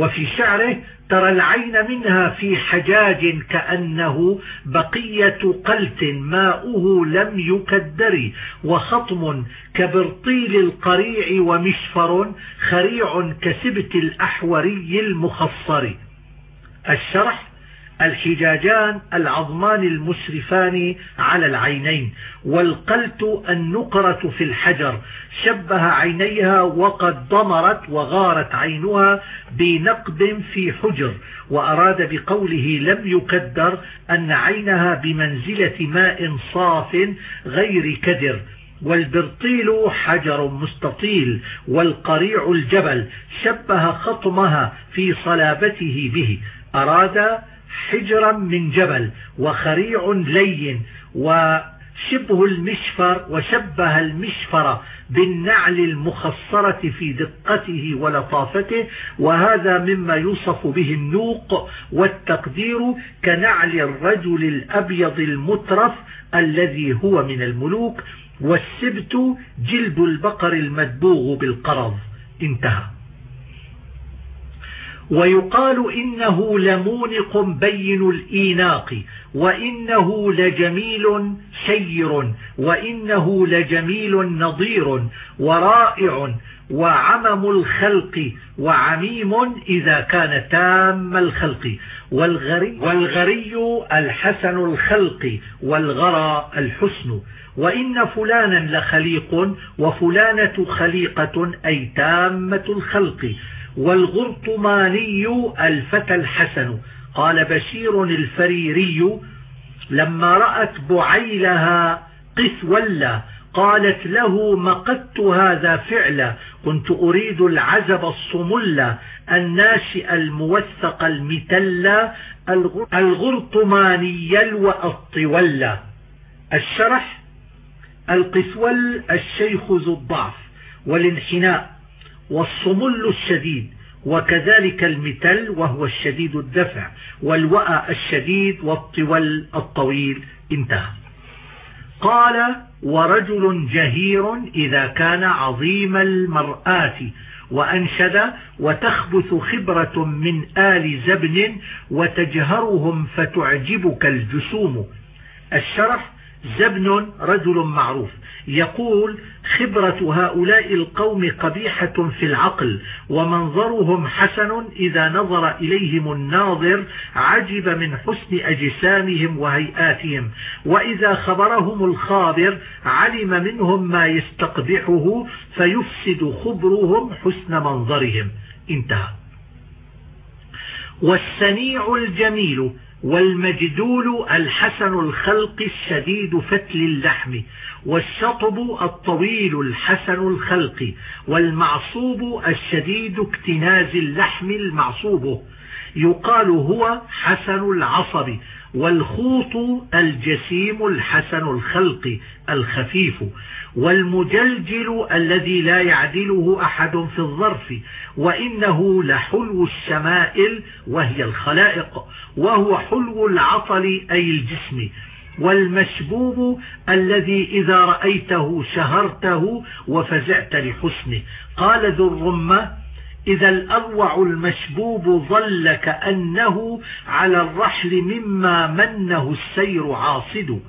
وفي شعره ترى العين منها في حجاج كأنه بقية قلت ماؤه لم يكدر وخطم كبرطيل القريع ومشفر خريع كسبت الأحوري المخصر. الشرح الحجاجان العظمان المشرفان على العينين والقلت النقرة في الحجر شبه عينيها وقد ضمرت وغارت عينها بنقب في حجر وأراد بقوله لم يكدر أن عينها بمنزلة ماء صاف غير كدر والبرطيل حجر مستطيل والقريع الجبل شبه خطمها في صلابته به أراد حجرا من جبل وخريع لين وشبه المشفر وشبه المشفر بالنعل المخصرة في دقته ولطافته وهذا مما يوصف به النوق والتقدير كنعل الرجل الأبيض المترف الذي هو من الملوك والسبت جلد البقر المدبوغ بالقرض. انتهى. ويقال إنه لمونق بين الإيناق وإنه لجميل شير وإنه لجميل نظير ورائع وعمم الخلق وعميم إذا كان تام الخلق والغري, والغري الحسن الخلق والغرى الحسن. وإن فلانا لخليق وفلانة خليقة أي تامة الخلق. والغرطماني الفتى الحسن. قال بشير الفريري لما رأت بعيلها قس ولا قالت له مقدت هذا فعلا كنت أريد العزب الصمل الناشئ الموثق المتل الغرطماني الطول الشرح القسول الشيخ ذو الضعف والانحناء. والصمل الشديد وكذلك المتل وهو الشديد الدفع والوأى الشديد والطول الطويل. انتهى. قال ورجل جهير إذا كان عظيم المرآة وأنشد وتخبث خبرة من آل زبن وتجهرهم فتعجبك الجسوم. الشرح زبن رجل معروف. يقول خبرة هؤلاء القوم قبيحة في العقل ومنظرهم حسن إذا نظر إليهم الناظر عجب من حسن أجسامهم وهيئاتهم. وإذا خبرهم الخابر علم منهم ما يستقبحه فيفسد خبرهم حسن منظرهم. انتهى. والسنيع الجميل والمجدول الحسن الخلق الشديد فتل اللحم والشطب الطويل الحسن الخلق والمعصوب الشديد اكتناز اللحم المعصوب. يقال هو حسن العصب والخوط الجسيم الحسن الخلق الخفيف والمجلجل الذي لا يعدله أحد في الظرف وإنه لحلو الشمائل وهي الخلائق وهو حلو العطل أي الجسم والمشبوب الذي إذا رأيته شهرته وفزعت لحسنه. قال ذو الرمة إذا الأروع المشبوب ظل كأنه على الرحل مما منه السير عاصد.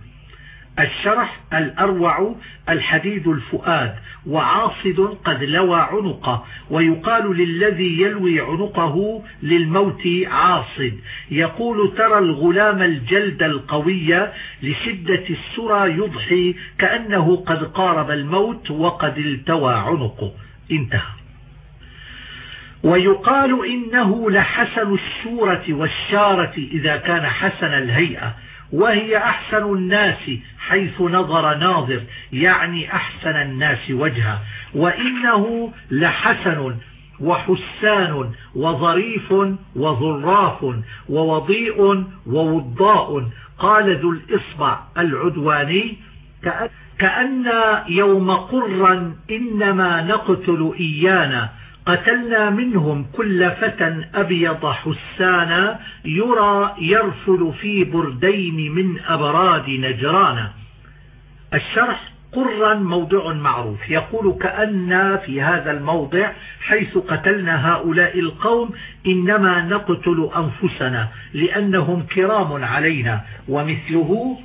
الشرح الأروع الحديد الفؤاد وعاصد قد لوى عنقه ويقال للذي يلوي عنقه للموت عاصد. يقول ترى الغلام الجلد القوي لشدة السرى يضحي كأنه قد قارب الموت وقد التوى عنقه. انتهى. ويقال إنه لحسن الشورة والشارة إذا كان حسن الهيئة وهي أحسن الناس حيث نظر ناظر يعني أحسن الناس وجها وإنه لحسن وحسان وظريف وظراف ووضيء ووضاء. قال ذو الإصبع العدواني كأن يوم قرا إنما نقتل إيانا قتلنا منهم كل فتى أبيض حسانا يرى يرفل في بردين من أبراد نجران الشرح قرا موضع معروف. يقول كأن في هذا الموضع حيث قتلنا هؤلاء القوم إنما نقتل أنفسنا لأنهم كرام علينا. ومثله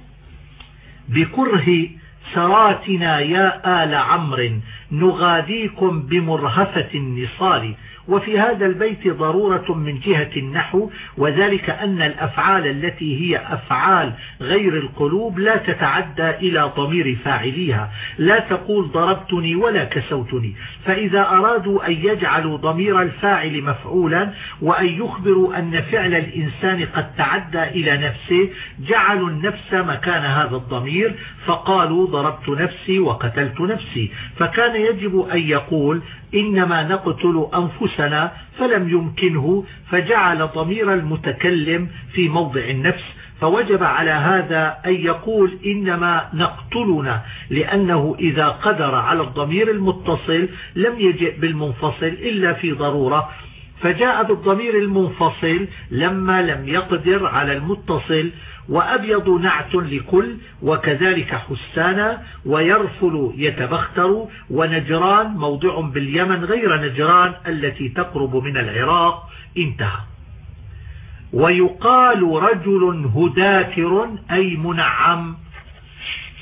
بكره سراتنا يا آل عمرو نغاديكم بمرهفة النصال وفي هذا البيت ضرورة من جهة النحو وذلك أن الأفعال التي هي أفعال غير القلوب لا تتعدى إلى ضمير فاعليها. لا تقول ضربتني ولا كسوتني. فإذا أرادوا أن يجعلوا ضمير الفاعل مفعولا وأن يخبروا أن فعل الإنسان قد تعدى إلى نفسه جعلوا النفس مكان هذا الضمير فقالوا ضربت نفسي وقتلت نفسي. فكان يجب أن يقول إنما نقتل أنفسنا فلم يمكنه فجعل ضمير المتكلم في موضع النفس فوجب على هذا أن يقول إنما نقتلنا لأنه إذا قدر على الضمير المتصل لم يجئ بالمنفصل إلا في ضرورة فجاء بالضمير المنفصل لما لم يقدر على المتصل وأبيض نعت لكل وكذلك حسانا ويرفل يتبختر ونجران موضع باليمن غير نجران التي تقرب من العراق. انتهى. ويقال رجل هداكر أي منعم.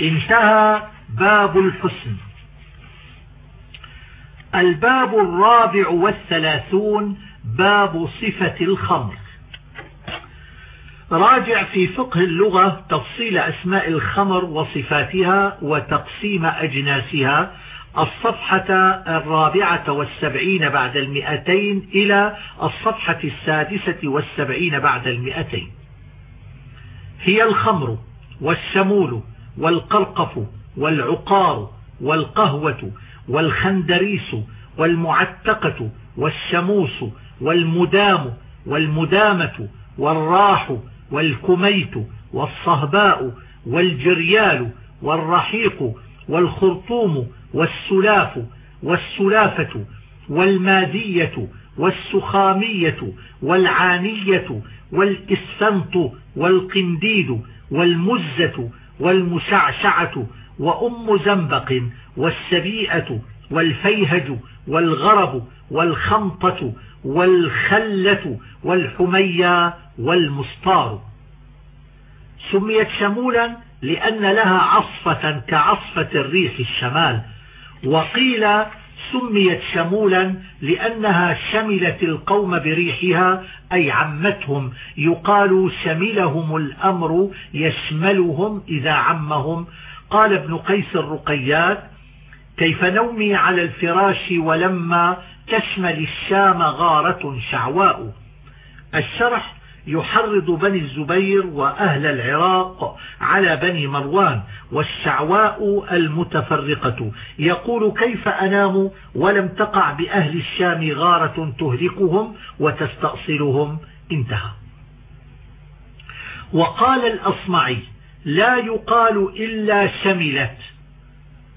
انتهى باب الحسن. الباب الرابع والثلاثون باب صفة الخمر. راجع في فقه اللغة تفصيل أسماء الخمر وصفاتها وتقسيم أجناسها الصفحة الرابعة والسبعين بعد المئتين إلى الصفحة السادسة والسبعين بعد المئتين. هي الخمر والشمول والقرقف والعقار والقهوة والخندريس والمعتقة والشموس والمدام والمدامة والراح والكميت والصهباء والجريال والرحيق والخرطوم والسلاف والسلافة والمادية والسخامية والعانية والإسفنط والقنديد والمزة والمشعشعة وأم زنبق والسبيئة والفيهج والغرب والخنطة والخلة والحمية والمسطار. سميت شمولا لأن لها عصفة كعصفة الريح الشمال وقيل سميت شمولا لأنها شملت القوم بريحها أي عمتهم. يقال شملهم الأمر يشملهم إذا عمهم. قال ابن قيس الرقيات كيف نومي على الفراش ولما تشمل الشام غارة شعواء. الشرح يحرض بني الزبير وأهل العراق على بني مروان والشعواء المتفرقة. يقول كيف أنام ولم تقع بأهل الشام غارة تهلكهم وتستأصلهم؟ انتهى. وقال الأصمعي لا يقال إلا شملت.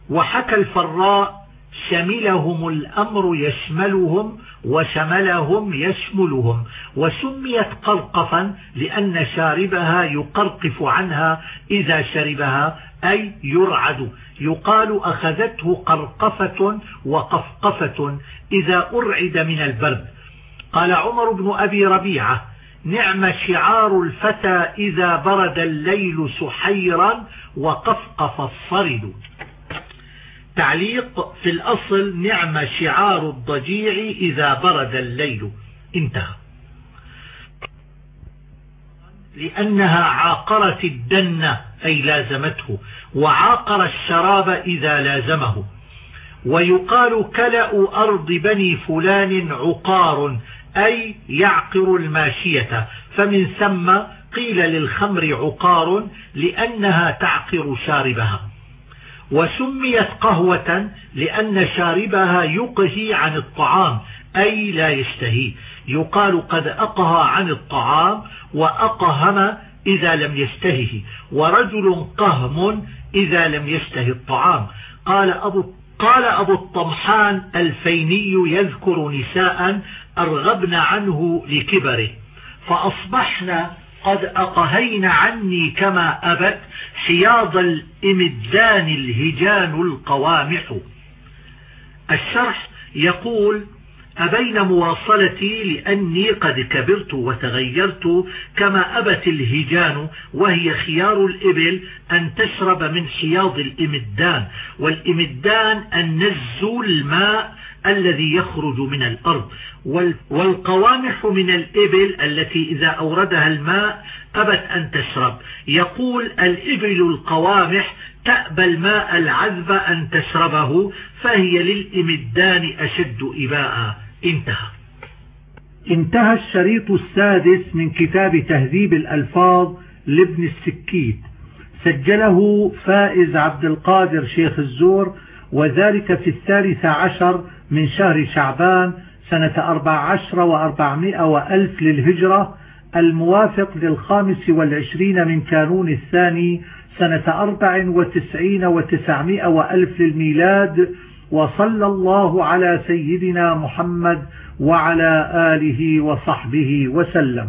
وحكى الفراء شملهم الأمر يشملهم وشملهم يشملهم وسميت قرقفا لأن شاربها يقرقف عنها إذا شربها أي يرعد. يقال أخذته قرقفة وقفقفة إذا أرعد من البرد. قال عمر بن أبي ربيعة نعم شعار الفتى إذا برد الليل سحيرا وقفقف الصرد. تعليق في الأصل نعم شعار الضجيع إذا برد الليل. انتهى. لأنها عاقرت الدن أي لازمته وعاقر الشراب إذا لازمه. ويقال كلأ أرض بني فلان عقار أي يعقر الماشية. فمن ثم قيل للخمر عقار لأنها تعقر شاربها. وسميت قهوة لأن شاربها يقهي عن الطعام أي لا يشتهي. يقال قد أقهى عن الطعام وأقهم إذا لم يشتهه ورجل قهم إذا لم يشتهي الطعام. قال أبو قال أبو الطمحان الفيني يذكر نساء أرغبن عنه لكبره فأصبحنا قد أقهين عني كما أبت حياض الإمدان الهجان القوامح. الشرح يقول أبين مواصلتي لأني قد كبرت وتغيرت كما أبت الهجان وهي خيار الإبل أن تشرب من حياض الإمدان والإمدان النز الماء الذي يخرج من الأرض والقوامح من الإبل التي إذا أوردها الماء أبت أن تشرب. يقول الإبل القوامح تأبى الماء العذب أن تشربه فهي للإمدان أشد إباء. انتهى. انتهى الشريط السادس من كتاب تهذيب الألفاظ لابن السكيت. سجله فائز عبد القادر شيخ الزور وذلك في الثالث عشر من شهر شعبان سنة أربع عشر وأربعمائة وألف للهجرة الموافق للخامس والعشرين من كانون الثاني سنة أربع وتسعين وتسعمائة وألف للميلاد وصلى الله على سيدنا محمد وعلى آله وصحبه وسلم.